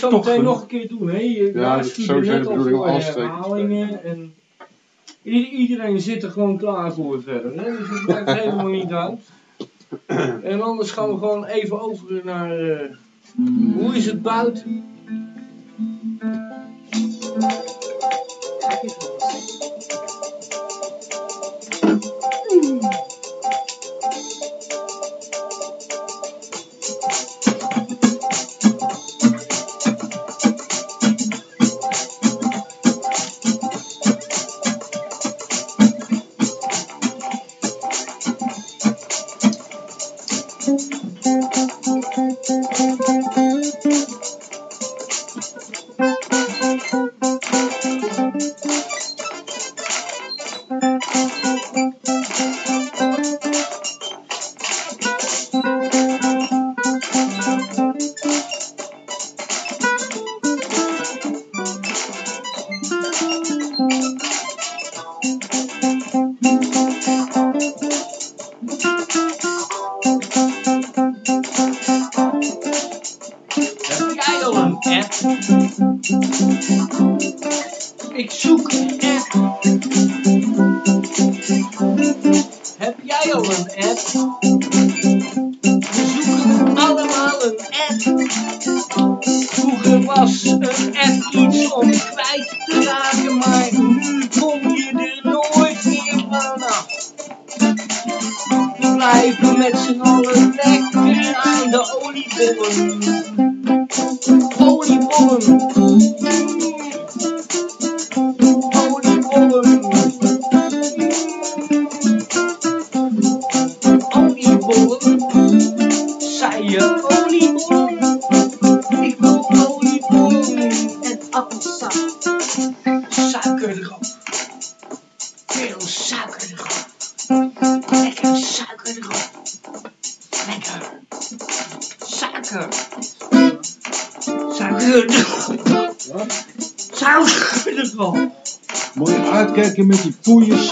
zo meteen nog een keer doen. Hè? Je Ja, dat is sowieso net de al bedoeling herhalingen en iedereen zit er gewoon klaar voor verder. Hè? Dus het maakt helemaal niet uit. En anders gaan we gewoon even over naar eh, hoe is het buiten?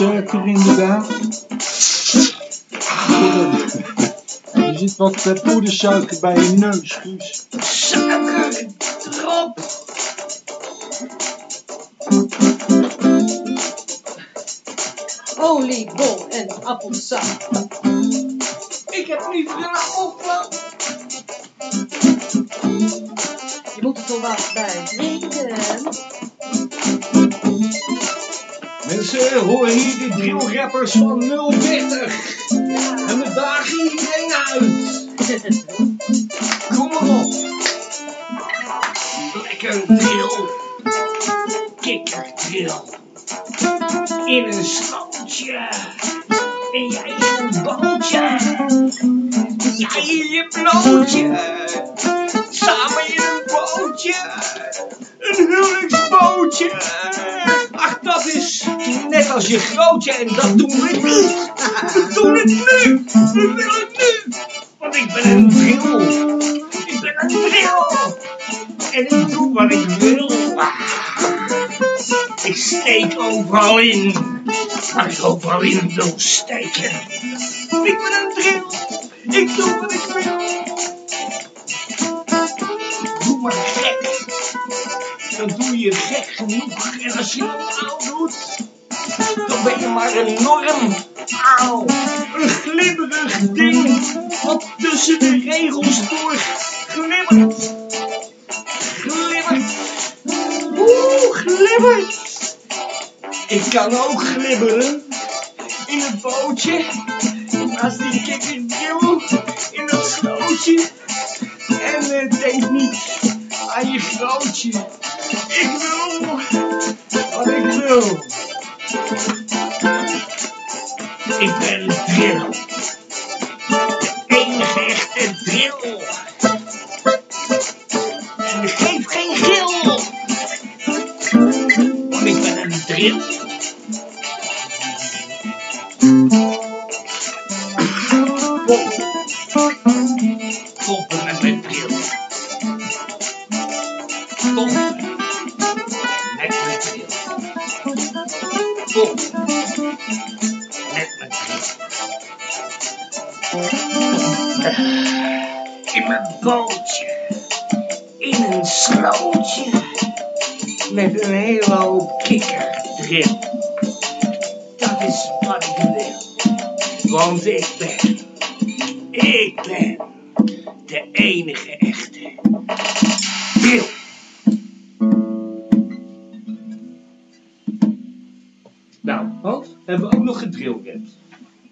Inderdaad. Er zit wat poedersuiker bij je neus, Guus. Suiker erop. Oliebol en appelsap. Ik heb niet willen opvallen. Je moet er toch wat bij drinken. Mensen, horen hier de drillrappers van 030. En we dagen iedereen uit. Kom maar op. Lekker drill. Wil steken. Ik ben een drill. Ik doe wat ik wil. Doe maar gek. Dan doe je gek genoeg. En als je normaal doet, dan ben je maar een norm. Auw, een glibberig ding. Wat tussen de regels door glibbert. Glibbert. Oeh, glibbert. Ik kan ook glibberen. In het bootje. Naast die kikkerdrill. In dat slootje. En eh, denk niet aan je grootje. Ik wil wat ik wil. Ik ben drill. Want ik ben. Ik ben de enige echte drill. Nou, Hans, hebben we ook nog gedrillrapt.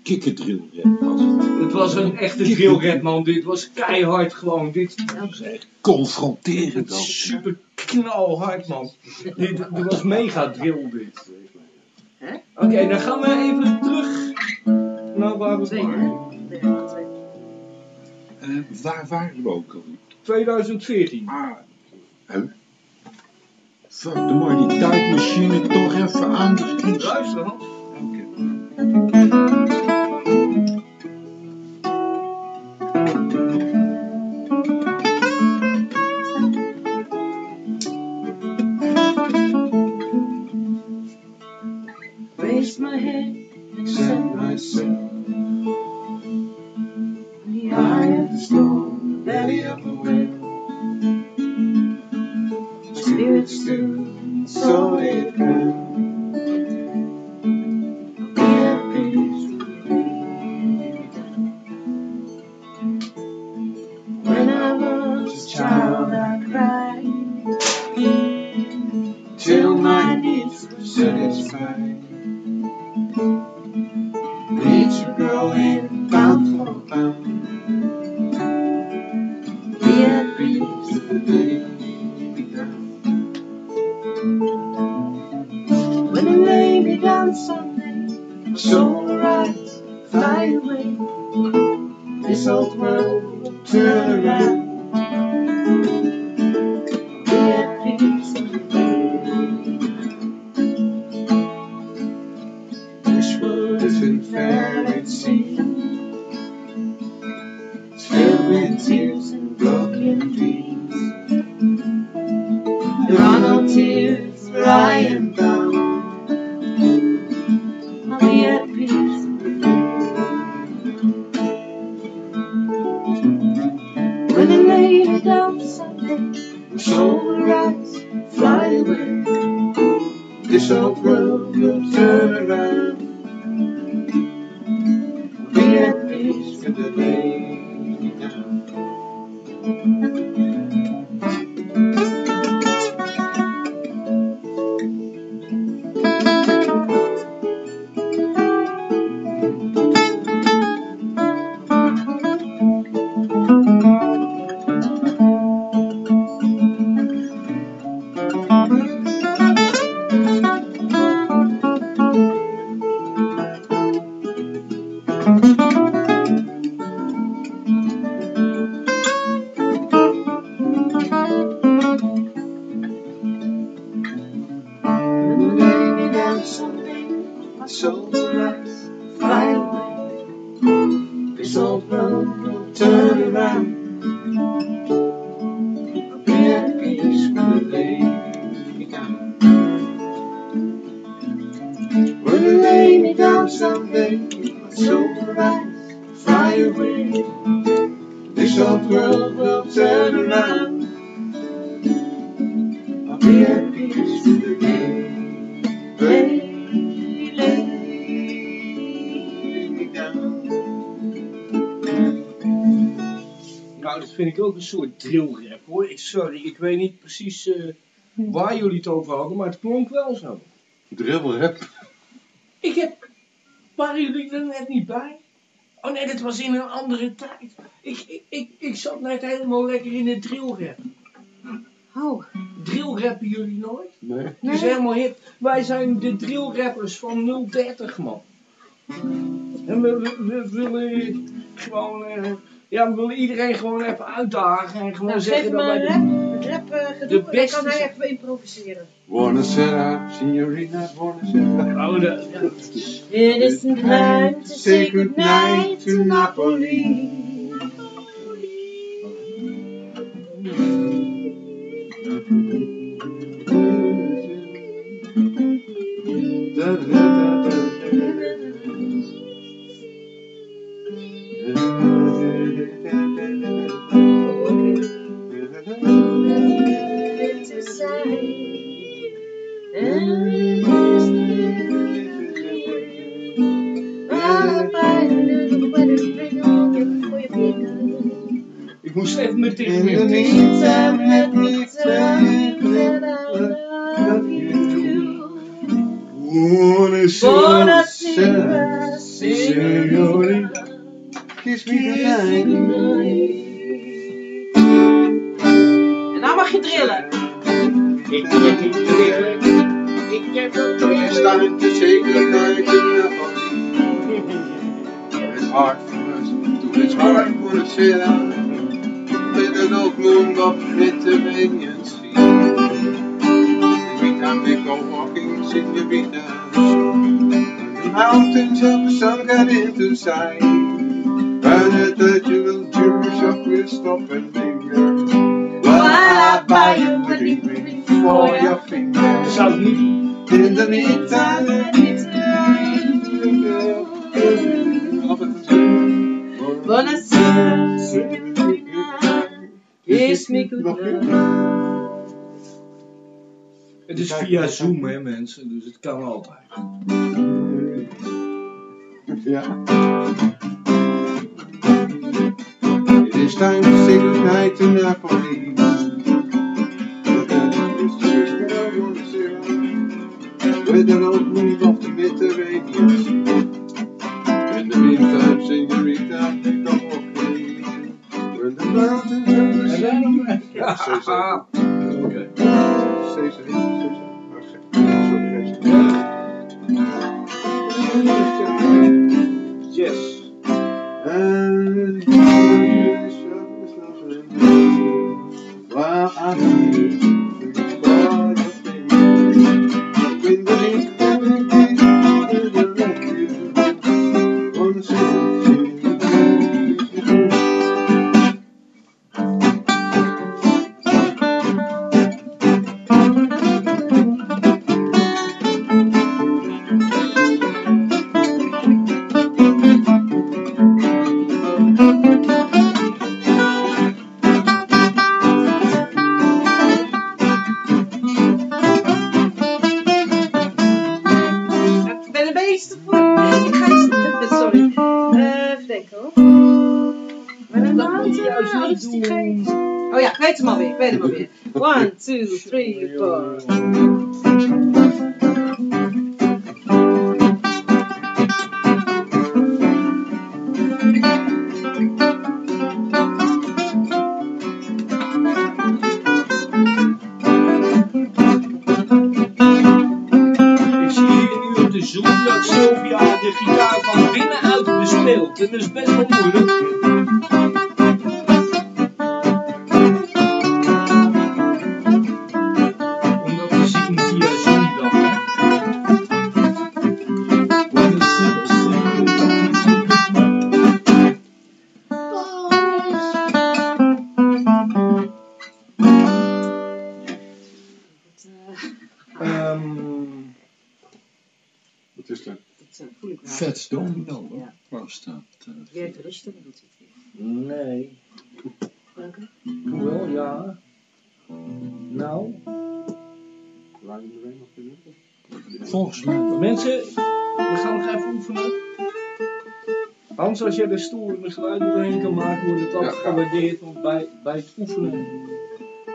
Kikkerdrill, was het. Het was een echte drillrap, man. Dit was keihard gewoon. Dit Confronterend is ook. super knalhard, man. Dit, dit was mega drill, dit. Oké, dan gaan we even terug naar waar we waren. Eh, waar waren we ook al? 2014. Ah, hè? Fuck, dan moet je die tijdmachine toch even anders doen. Luister, Hans. Raised drillrap hoor. Ik, sorry, ik weet niet precies eh, waar jullie het over hadden, maar het klonk wel zo. Drillrap. Ik heb. Waren jullie er net niet bij? Oh nee, dat was in een andere tijd. Ik, ik, ik, ik zat net helemaal lekker in de drillrap. Oh, Drillrappen jullie nooit? Nee. Het is helemaal hip. Wij zijn de drillrappers van 030 man. En we, we, we willen gewoon. eh, ja, we willen iedereen gewoon even uitdagen en gewoon nou zeggen dat wij. een rap, een rap eh, gedoe de dan kan hij even improviseren. Buonasera, signorina, buonasera. Oh, de, It isn't time to say goodnight to Napoli. Buonasera. Kiss me goodnight. En dan mag je drillen. Ik heb niet tegen. Ik heb het It's time to say goodnight to Napoli. It's hard for us to, it's hard for us to sit down with an old moon up Mediterranean Sea. Every time they go walking, and the mountains of the sun got into sight. And at the jewel jewel shop will stop and linger. While I buy a wedding ring for your finger. zou niet. In the meantime, Buonasera, signorina. Kiss me goodnight. Het is via Zoom, hè mensen, dus het kan altijd. Ja. It is time to say goodnight to Napoli. With an opening of the Mediterranean In the meantime, senorita, come walking. When the mountains and the sea. Ja, Say so. Oké. Say so. Oh, sorry. Yes. And while I'm for the three, rustig, nee. Welke? Hoewel, ja. Nou, Waar nog Volgens mij. mensen, we gaan nog even oefenen. Hans, als jij de stoel met geluid doorheen kan maken, wordt het altijd Ja. gewaardeerd. Want bij, bij het oefenen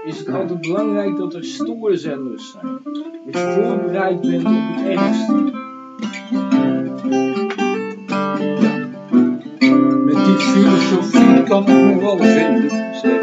is het altijd belangrijk dat er stoorzenders zijn. Dat je voorbereid bent op het ergste. Met die filosofie kan ik me wel vinden.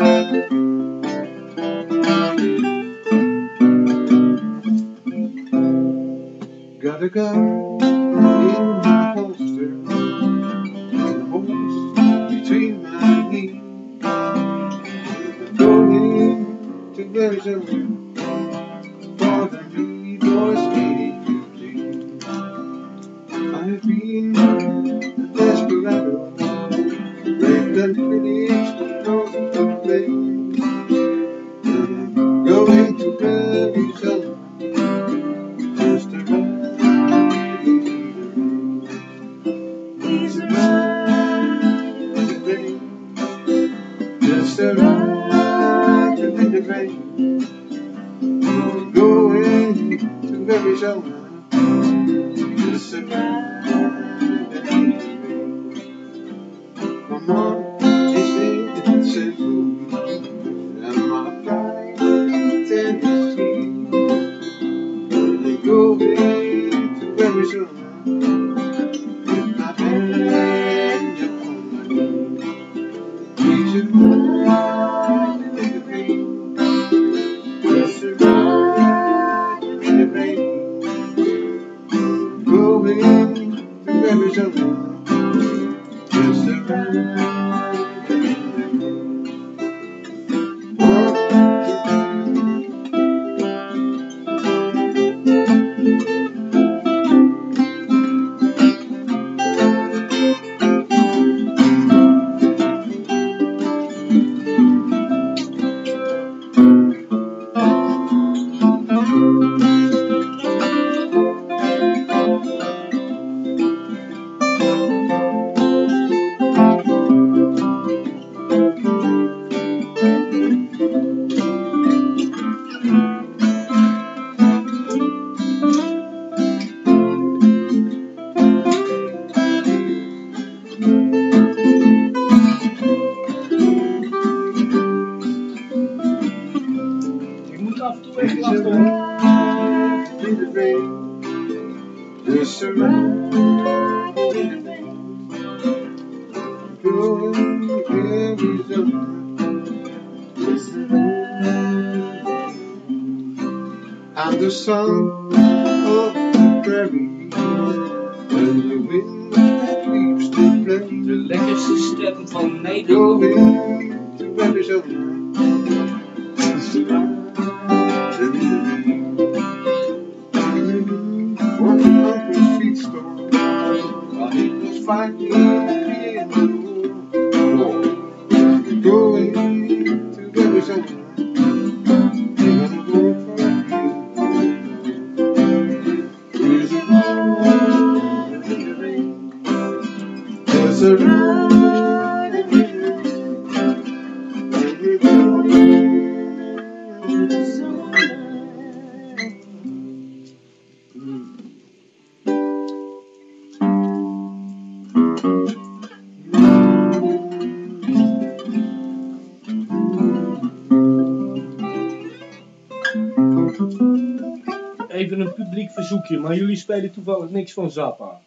Spelen toevallig niks van Zappa.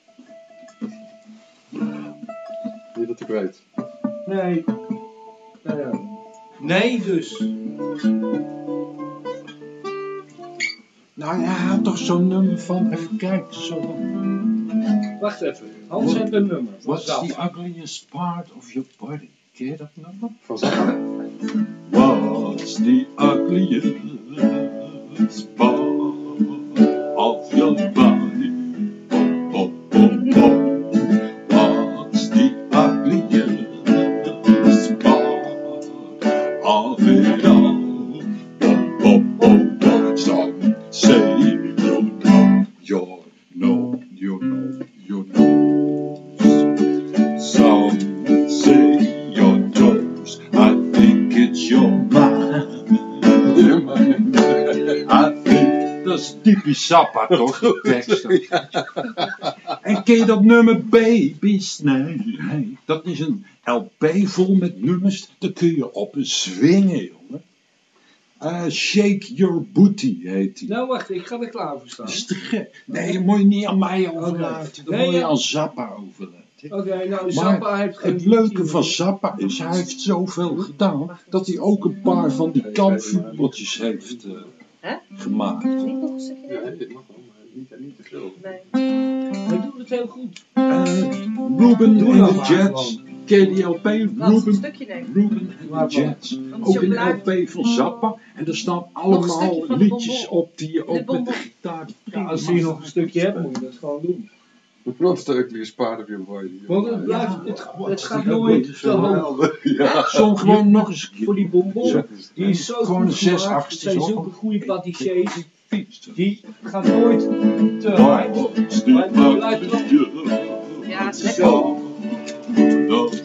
Niet dat ik weet. Nee. Nou ja. Nee, dus. Nou ja, hij had toch zo'n nummer van, even kijken, zo. Wacht even. Hans heeft een nummer van What's the ugliest part of your body? Ken je dat nummer? Van Zappa. What's the ugliest part Zappa toch, die. En ken je dat nummer Babies? Nee, nee, dat is een LP vol met nummers. Daar kun je op zwingen, jongen. Eh, Shake Your Booty heet die. Nou, wacht, ik ga er klaar voor staan. Dat is te gek. Nee, dat moet je niet aan mij overlaten. Dat Nee, moet je ja. aan Zappa overlaten. Oké, nou, Maar Zappa heeft geen het leuke van Zappa is, hij heeft zoveel gedaan, dat hij ook een paar van die kampvoetbaltjes heeft eh, Hè? gemaakt. Niet nog een stukje? Ja, dit mag wel, maar niet, niet te veel. Nee. Hij doet het heel goed. Eh, Ruben Doe en de Jets. Ken je die LP? Laat eens een Ruben, stukje nemen. Ruben en de? Jets. Ook een. LP van Zappa. En er staan allemaal liedjes op die je ook met de gitaar Ja, als je nog een stukje hebt, moet je dat gewoon doen. What's the ugliest part of your body? Want het, blijft, het, Ja, het gaat nooit is te hoog. Ja. Som gewoon nog eens. Voor die bonbon, die is zo Gewoon goed zes gemaakt. achtjes Het zijn zulke goede patissiers. Die gaat nooit te hard. Maar die blijft wel... Ja, het is lekker. Zo. Love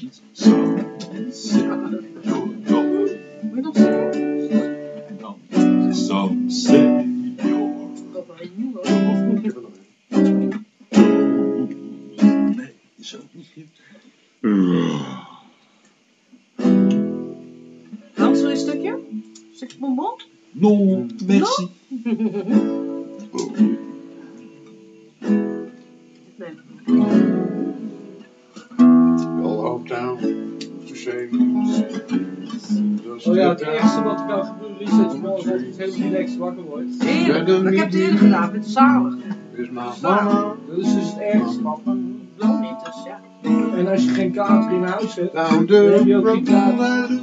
iets. Zo, say you no. Maar nog steeds. En dan, een nieuwe. Nee, is ook niet goed. Hans, wil je een stukje? Een stukje bonbon? Non, merci. eerste wat er kan gebeuren is dat je morgenochtend heel relaxed wakker wordt. Heerlijk. Maar ik heb het eerder gedaan. Het is zalig. Is my Zalig. mama Dat is dus het ergste. Wel niet, dus ja. En als je geen kater in huis hebt, down dan heb je ook geen kater.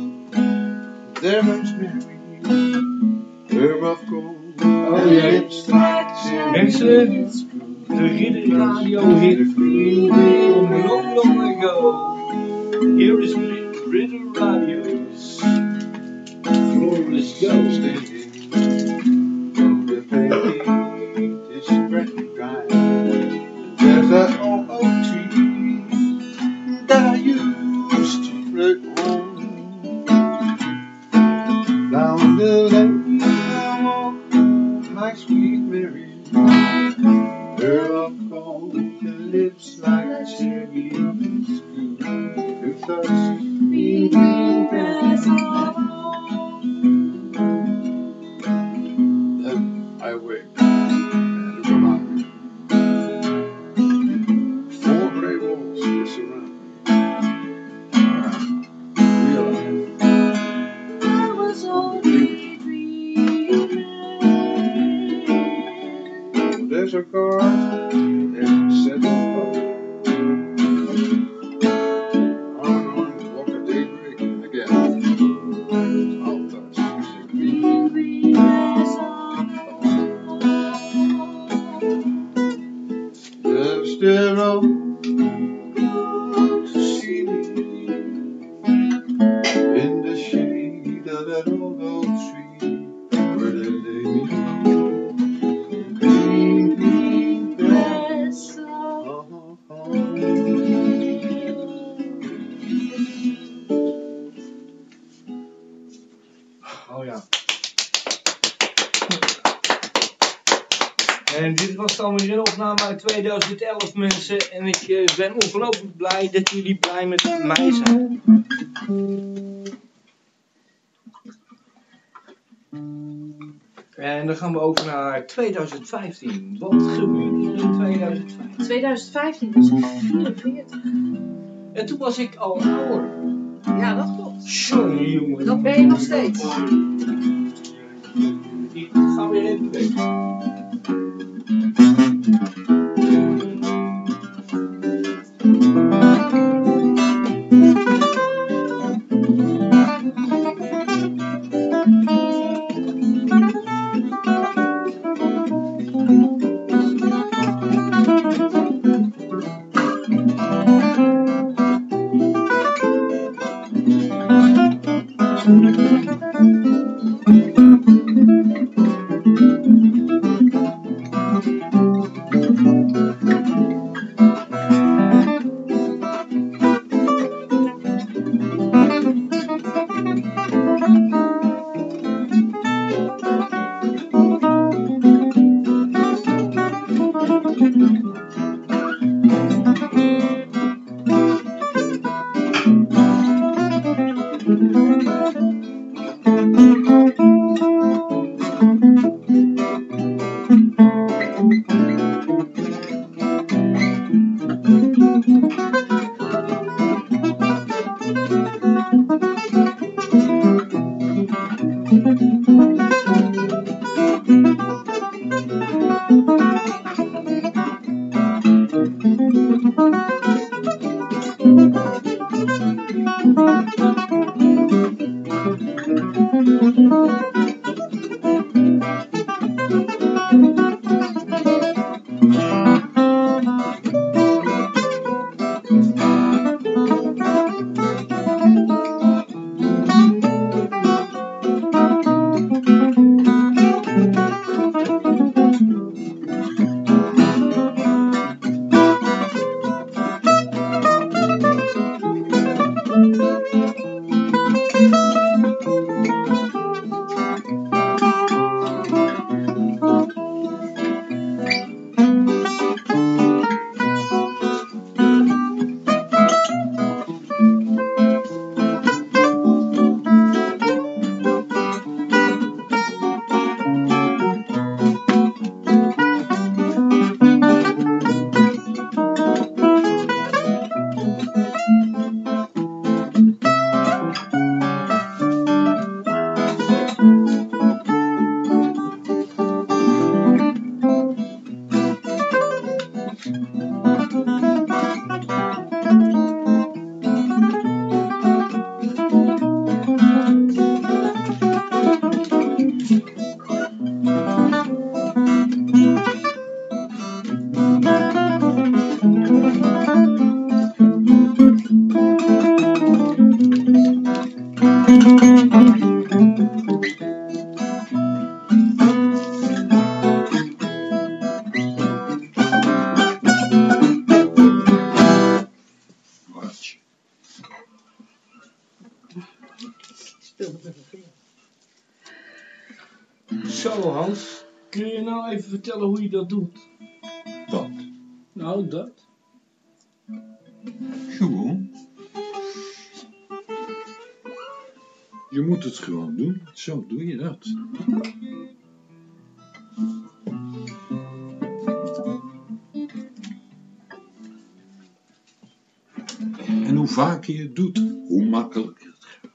Oh jee. Mensen, de Ridder Radio hit long, long ago. Here is Ridder Radio's Flawless Go. The paint is pretty dry. There's that old oak tree that I used to look on. Down the lane I walk, my sweet Mary. Girl, I've called your lips like cherry skin. Your touch, there's a uit 2011 mensen. En ik eh, ben ongelooflijk blij dat jullie blij met mij zijn. En dan gaan we over naar 2015. Wat gebeurde er in 2015? 2015 was ik 44. En toen was ik al ouder. Ja, dat klopt. Jongen, jongen. Dat ben je nog steeds. Ik ga weer even weg. moet het gewoon doen. Zo doe je dat. En hoe vaker je het doet, hoe makkelijker het gaat.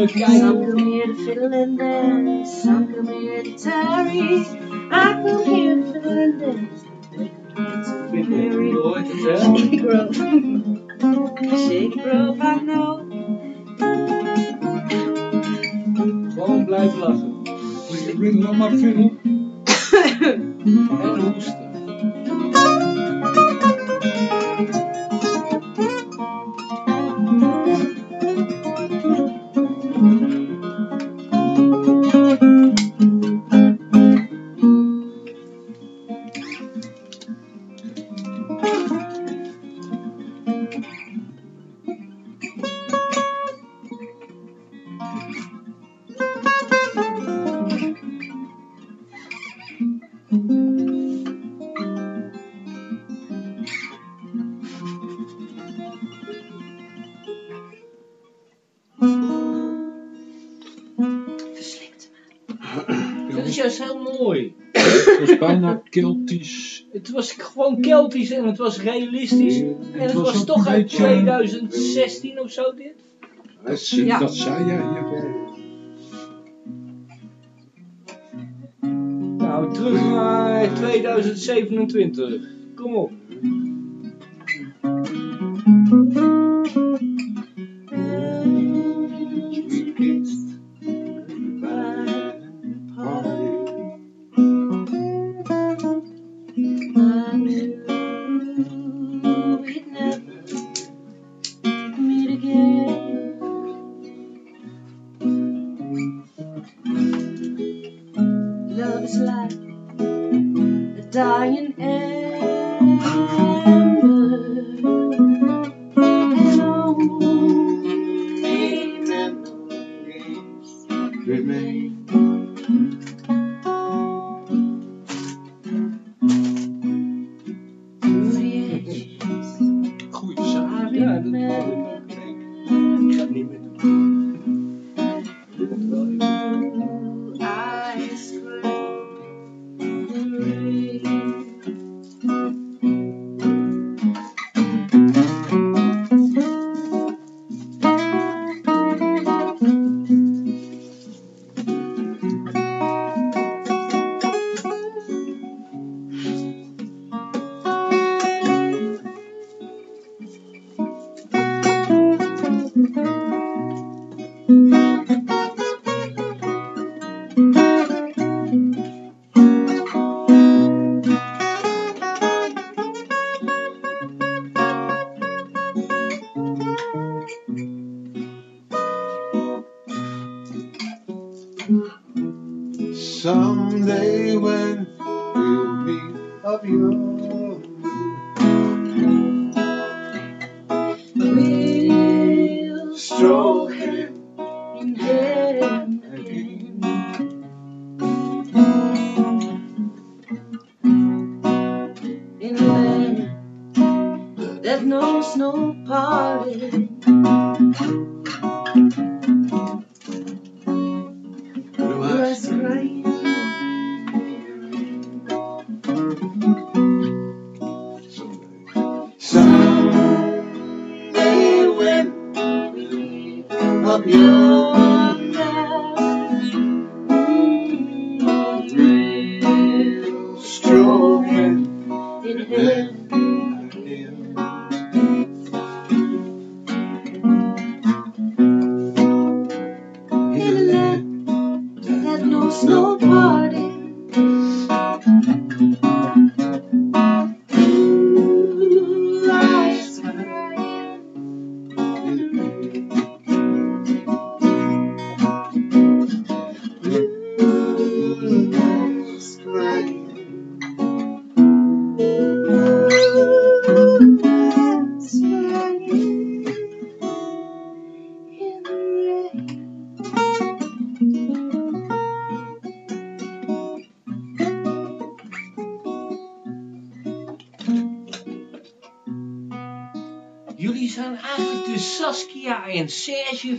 Ik come here to fiddle and dance, some come here to. I come here to fiddle and dance. It's a. Shake shake rope, I know. Gewoon lachen. Bring on my het was gewoon Keltisch en het was realistisch. Mm, en, het, was, toch uit 2016 eh, of zo dit? Dat, ja. dat zei jij. Nou, terug naar 2027. Kom op.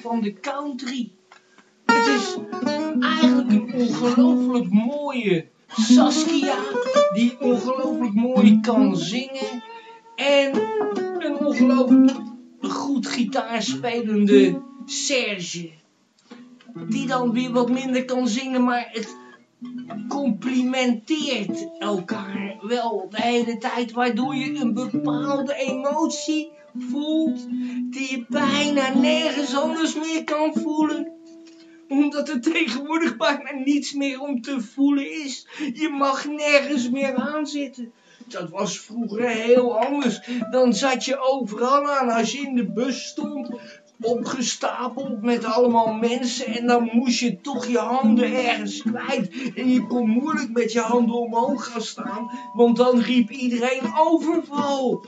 van de country. Het is eigenlijk een ongelooflijk mooie Saskia die ongelooflijk mooi kan zingen. En een ongelooflijk goed gitaarspelende Serge. Die dan weer wat minder kan zingen, maar het complimenteert elkaar wel de hele tijd, waardoor je een bepaalde emotie voelt die je bijna nergens anders meer kan voelen omdat er tegenwoordig bijna niets meer om te voelen is. Je mag nergens meer aan zitten. Dat was vroeger heel anders. Dan zat je overal aan als je in de bus stond. Opgestapeld met allemaal mensen. En dan moest je toch je handen ergens kwijt. En je kon moeilijk met je handen omhoog gaan staan. Want dan riep iedereen overval.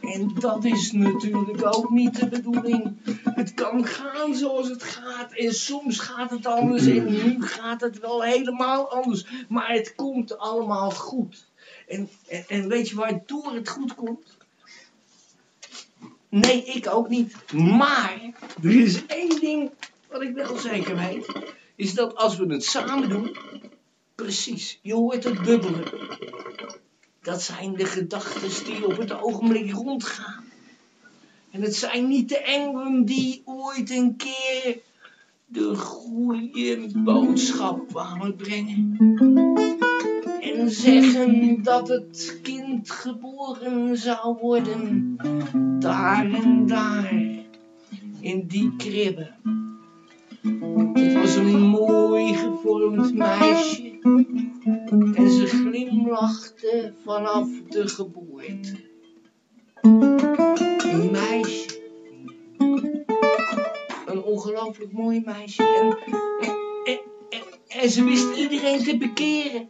En dat is natuurlijk ook niet de bedoeling. Het kan gaan zoals het gaat. En soms gaat het anders. En nu gaat het wel helemaal anders. Maar het komt allemaal goed. En, en, en weet je waardoor het goed komt? Nee, ik ook niet. Maar er is één ding wat ik wel zeker weet. Is dat als we het samen doen. Precies, je hoort het bubbelen. Dat zijn de gedachten die op het ogenblik rondgaan. En het zijn niet de engelen die ooit een keer de goede boodschap kwamen brengen. En zeggen dat het kind geboren zou worden. Daar en daar. In die kribbe. Het was een mooi gevormd meisje. En ze glimlachte vanaf de geboorte. Een meisje. Een ongelooflijk mooi meisje. En, en, en, en, ze wist iedereen te bekeren.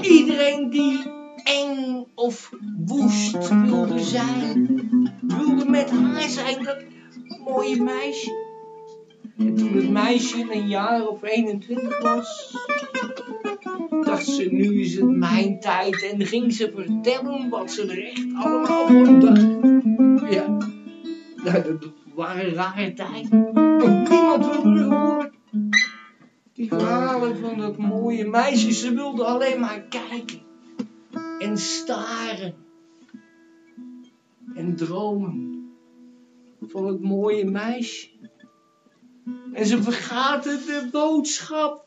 Iedereen die eng of woest wilde zijn, wilde met haar zijn, dat mooie meisje. En toen het meisje een jaar of 21 was, dacht ze, nu is het mijn tijd. En ging ze vertellen wat ze er echt allemaal van dacht. Ja, nou, dat waren rare tijden. Niemand wilde horen. Die verhalen van dat mooie meisje, ze wilde alleen maar kijken. En staren. En dromen. Van het mooie meisje. En ze vergaten de boodschap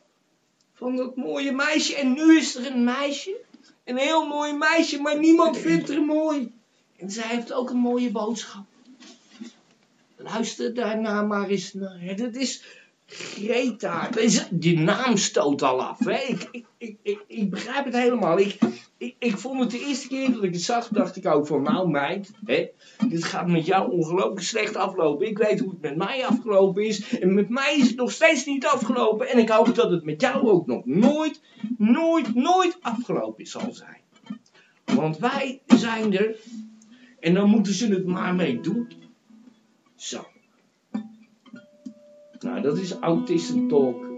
van dat mooie meisje. En nu is er een meisje. Een heel mooi meisje, maar niemand vindt haar mooi. En zij heeft ook een mooie boodschap. Luister daarna maar eens naar. Het is Greta, die naam stoot al af. Hè? Ik, ik, ik, ik, begrijp het helemaal. Ik, ik, vond het de eerste keer dat ik het zag, dacht ik ook van, nou meid, hè, dit gaat met jou ongelooflijk slecht aflopen. Ik weet hoe het met mij afgelopen is. En met mij is het nog steeds niet afgelopen. En ik hoop dat het met jou ook nog nooit, nooit, nooit afgelopen zal zijn. Want wij zijn er. En dan moeten ze het maar mee doen. Zo. Nou, dat is autisten talk.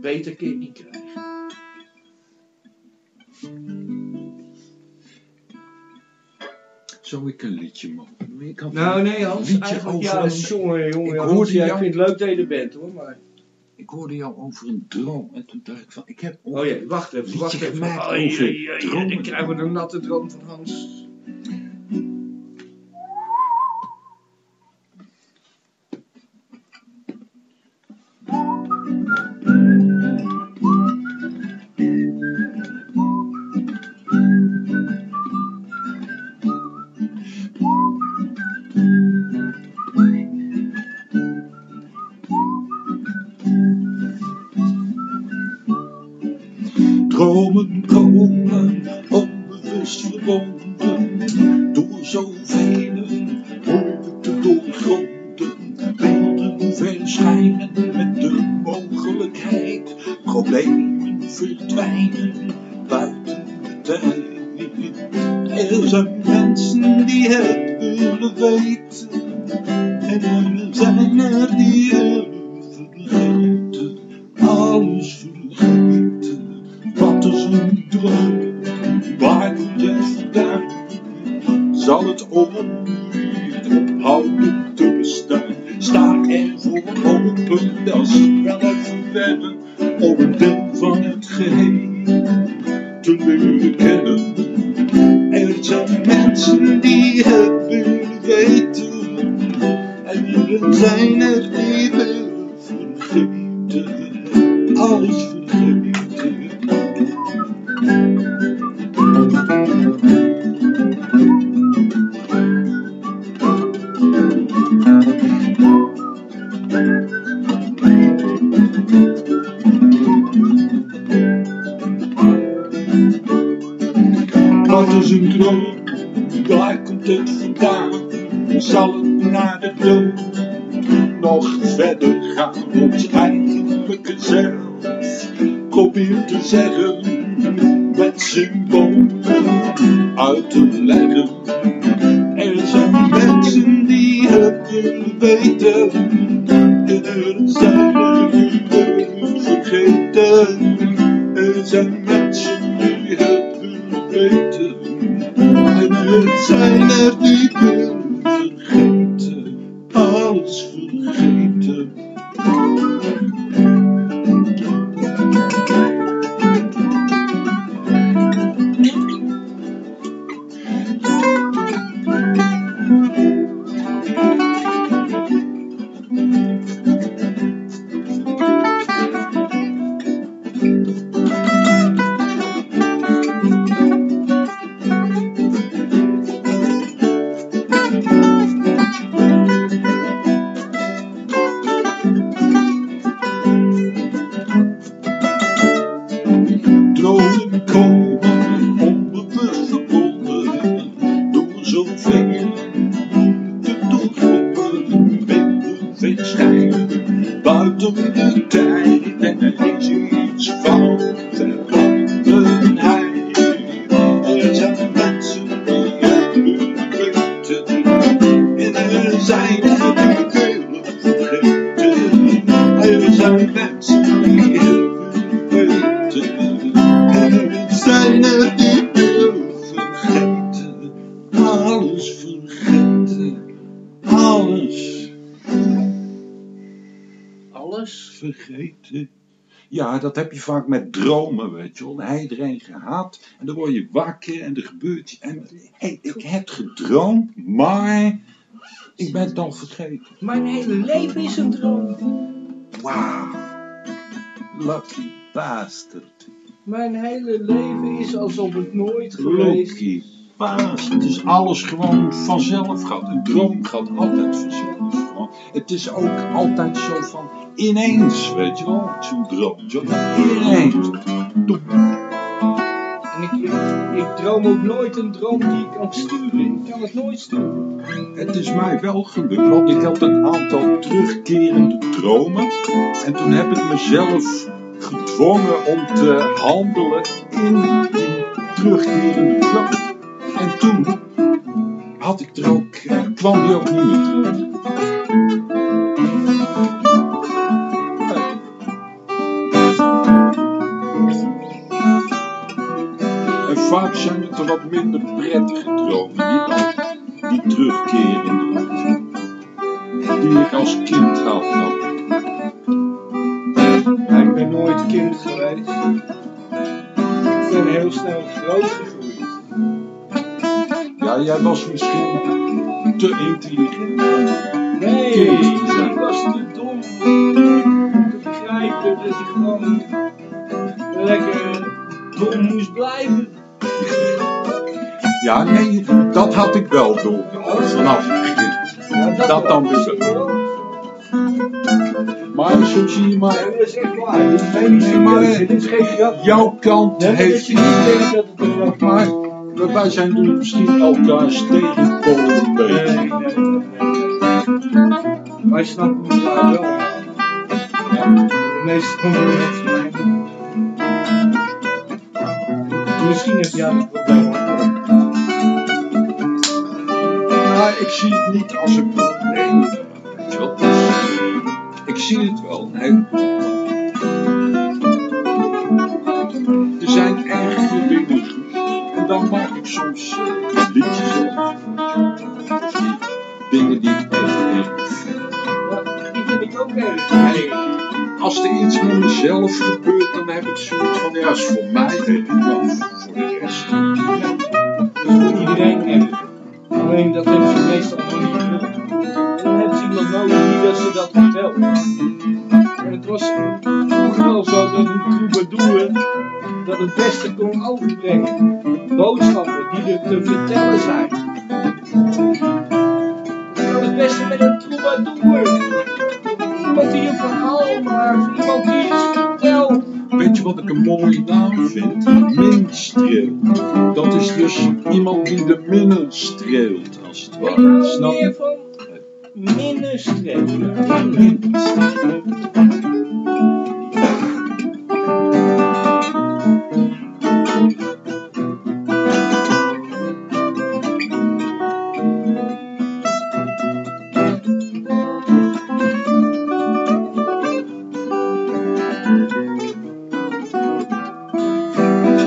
Beter kun je het niet krijgen. Zou ik een liedje mogen? Ik had Nou, nee, Hans. liedje over ja, een- jongen, jongen. Ik hoorde ik vind het leuk dat je er bent, hoor. Maar... Ik hoorde jou over een droom en toen dacht ik van, ik heb Oh ja, wacht even, wacht even. gemaakt Oh, over ja, ja, ja, dromen. dan krijgen we een natte droom van Hans. Vergeten. Ja, dat heb je vaak met dromen, weet je wel. Hij er een gehad en dan word je wakker en er gebeurt iets. En hey, ik heb gedroomd, maar ik ben het al vergeten. Mijn hele leven is een droom. Wauw. Lucky bastard. Mijn hele leven is alsof het nooit geweest Lucky bastard. Het is alles gewoon vanzelf gaat. Een droom gaat altijd vanzelf. Het is ook altijd zo van ineens, weet je wel, ineens. En ik, ik, ik droom ook nooit een droom die ik kan sturen. Ik kan het nooit sturen. Het is mij wel gelukt, want ik had een aantal terugkerende dromen. En toen heb ik mezelf gedwongen om te handelen in die terugkerende droom. En toen had ik er ook, eh, kwam die ook niet meer terug. En vaak zijn het er wat minder prettige dromen die dan die terugkerende die ik als kind had. ik ben nooit kind geweest. Ik ben heel snel groot gegroeid. Ja, jij was misschien te intelligent. Nee, ik was te dom om te begrijpen dat je gewoon lekker dom moest blijven. Ja, nee, dat had ik wel door. Vanaf het begin. Ja, Dat dan je wel. Maar Ja, maar, dat is echt waar. Dit is geen Nee, maar, serieus. Dit is geen grap. jouw kant Nee, heeft je niet dat het een grap Maar wij zijn nu misschien elkaars nee, nee, nee, nee. Wij snappen elkaar wel. De meeste mij. Misschien heb jij dat probleem. Maar ik zie het niet als een probleem. Ik zie het wel. Nee. Er zijn ergere dingen. En dan maak ik soms eh, liedjes op. Die ik. Ja, ook erg. Als er iets met mezelf gebeurt, dan heb ik zoiets van, ja, is voor mij maar voor de rest. Dat is voor iedereen erg. Alleen dat hebben ze meestal nog niet gewild. En dan hebben ze iemand nodig die dat ze dat vertelt. En het was vroeger wel zo dat een troubadour dat het beste kon overbrengen. Boodschappen die er te vertellen zijn. Beste met een troubadour. Iemand die een verhaal maakt, iemand die iets vertelt. Weet je wat ik een mooie naam vind? Minstreel. Dat is dus iemand die de minnen streelt, als het ware. Snap je? van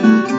minnenstrepen. Ik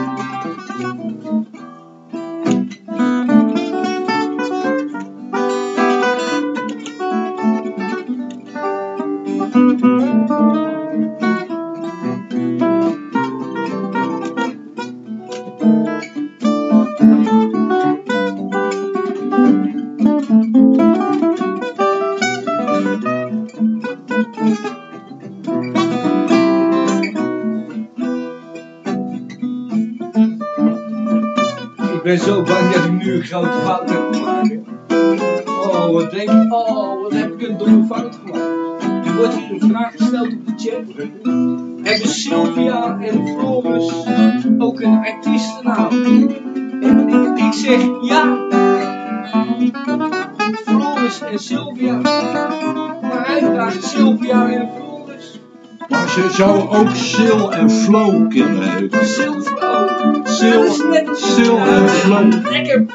zou ook Sil en Flow kunnen heten. Silvro. Sil, net als Sil en Flow. Lekker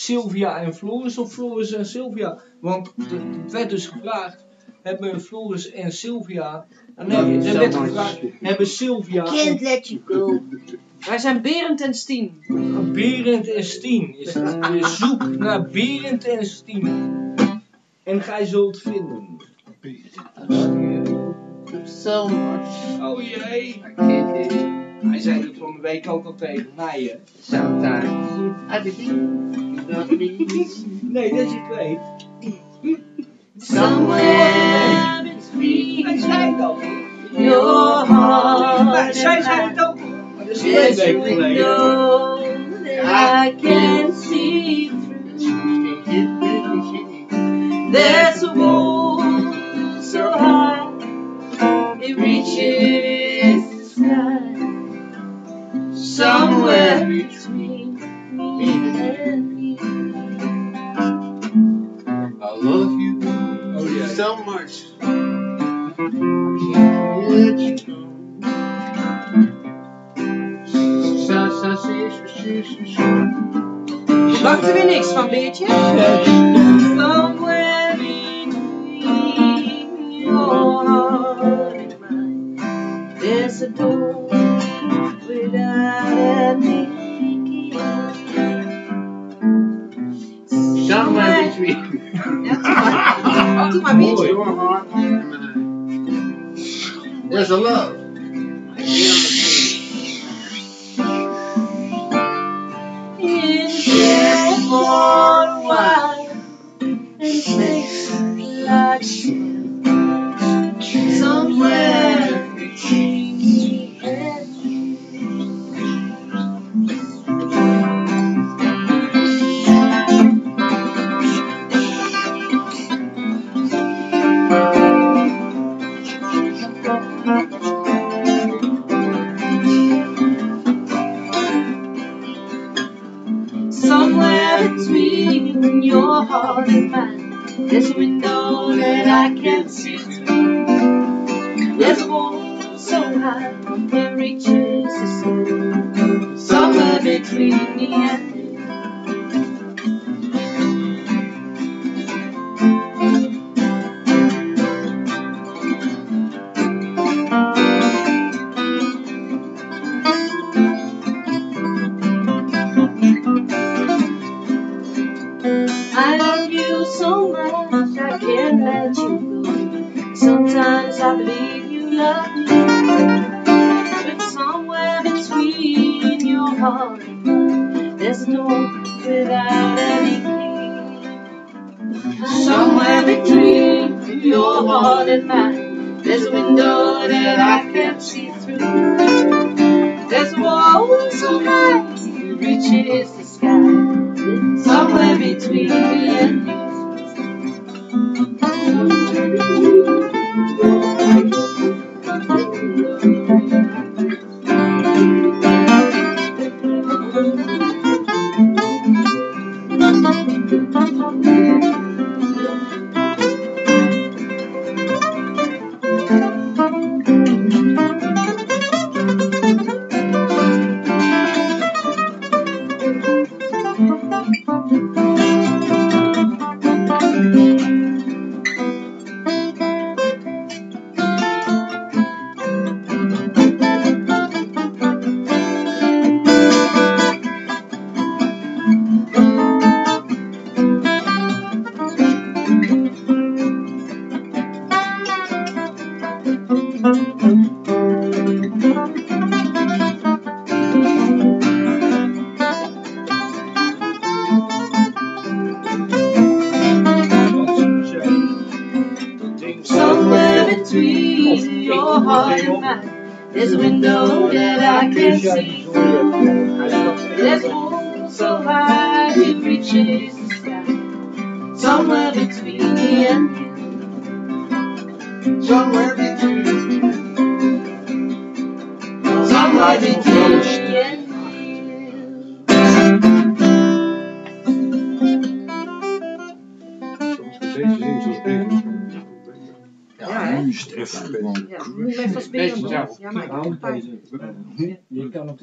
Sylvia en Floris of Floris en Sylvia? Want het het werd dus gevraagd, hebben Floris en Sylvia... Ah, nee, er werd gevraagd, hebben Sylvia... Can't let you go. Wij zijn Berend en Stien. Berend en Stien. Is het, zoek naar Berend en Stien. En gij zult vinden. So much. Oh jee. I can't hear you. Hij zei het van de week ook al tegen mij, hè. Sometimes I believe you love me. Nee, dat je het weet. Somewhere between Hij zei het your heart zij zei het ook. Maar dat is twee a weken geleden. window that I can see through. There's a wall so high it reaches the sky. Somewhere between me and you. I love you Oh ja. so much. I can't let you go. Bakt er weer niks van, Beertje. Somewhere between your heart and mine, there's a door without any key. Somewhere between Ja, doe maar. Doe maar, Beertje. your heart and mine. There's a love.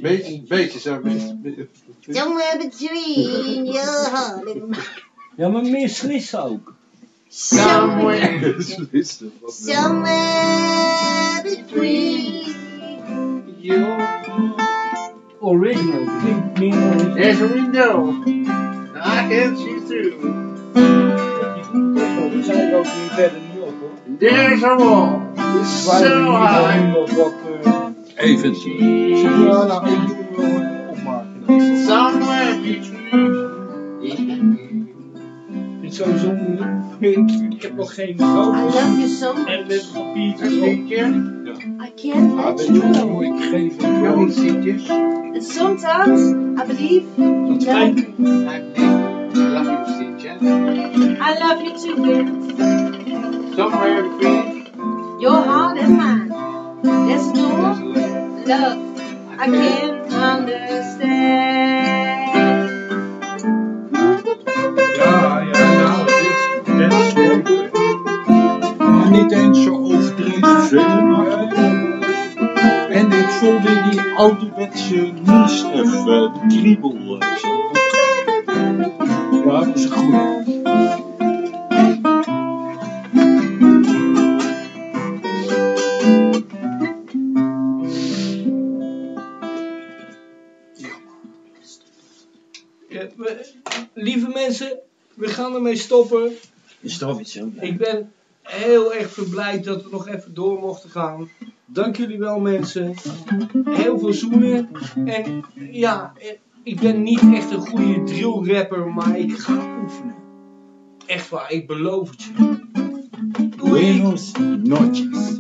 Beetje, beetje zo. beetje- Somewhere between your heart and. Ja, maar meer slissen ook. Somewhere, somewhere between. Meer original. There's a window. I can see through. We zijn er ook niet verder niet op hoor. There's a wall. It's so high. Even. Between. Ik vind het sowieso moeilijk. Ik, ik heb nog geen I foto's. love you so En much. met papiertjes Een liedje. I can't Ah, let you go. ik geef een liedje. And sometimes I believe you love me. I love you, liedje. I love you too, baby. Somewhere between. Your heart and mine. There's no love I can't understand. Ja, ja, nou, dit, is mooi. Maar niet eens zo overdreven veel, maar... En ik vond in die ouderwetse nies even de kriebel. eh. Ja, dat is een stoppen. Is toch iets zo? Ik ben heel erg verblijd dat we nog even door mochten gaan. Dank jullie wel mensen. Heel veel zoenen. En ja, ik ben niet echt een goede drill rapper, maar ik ga oefenen. Echt waar, ik beloof het je. Buenos noches.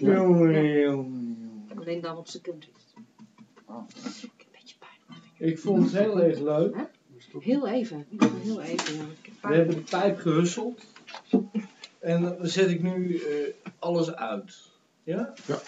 Jongen, jongen, Alleen dan op zijn country. Oh. Een beetje pijn. Ik vond het heel erg leuk. Heel even. Heel even. Ja. Ik heb We hebben de pijp gehusseld. En dan zet ik nu eh, alles uit. Ja? Ja.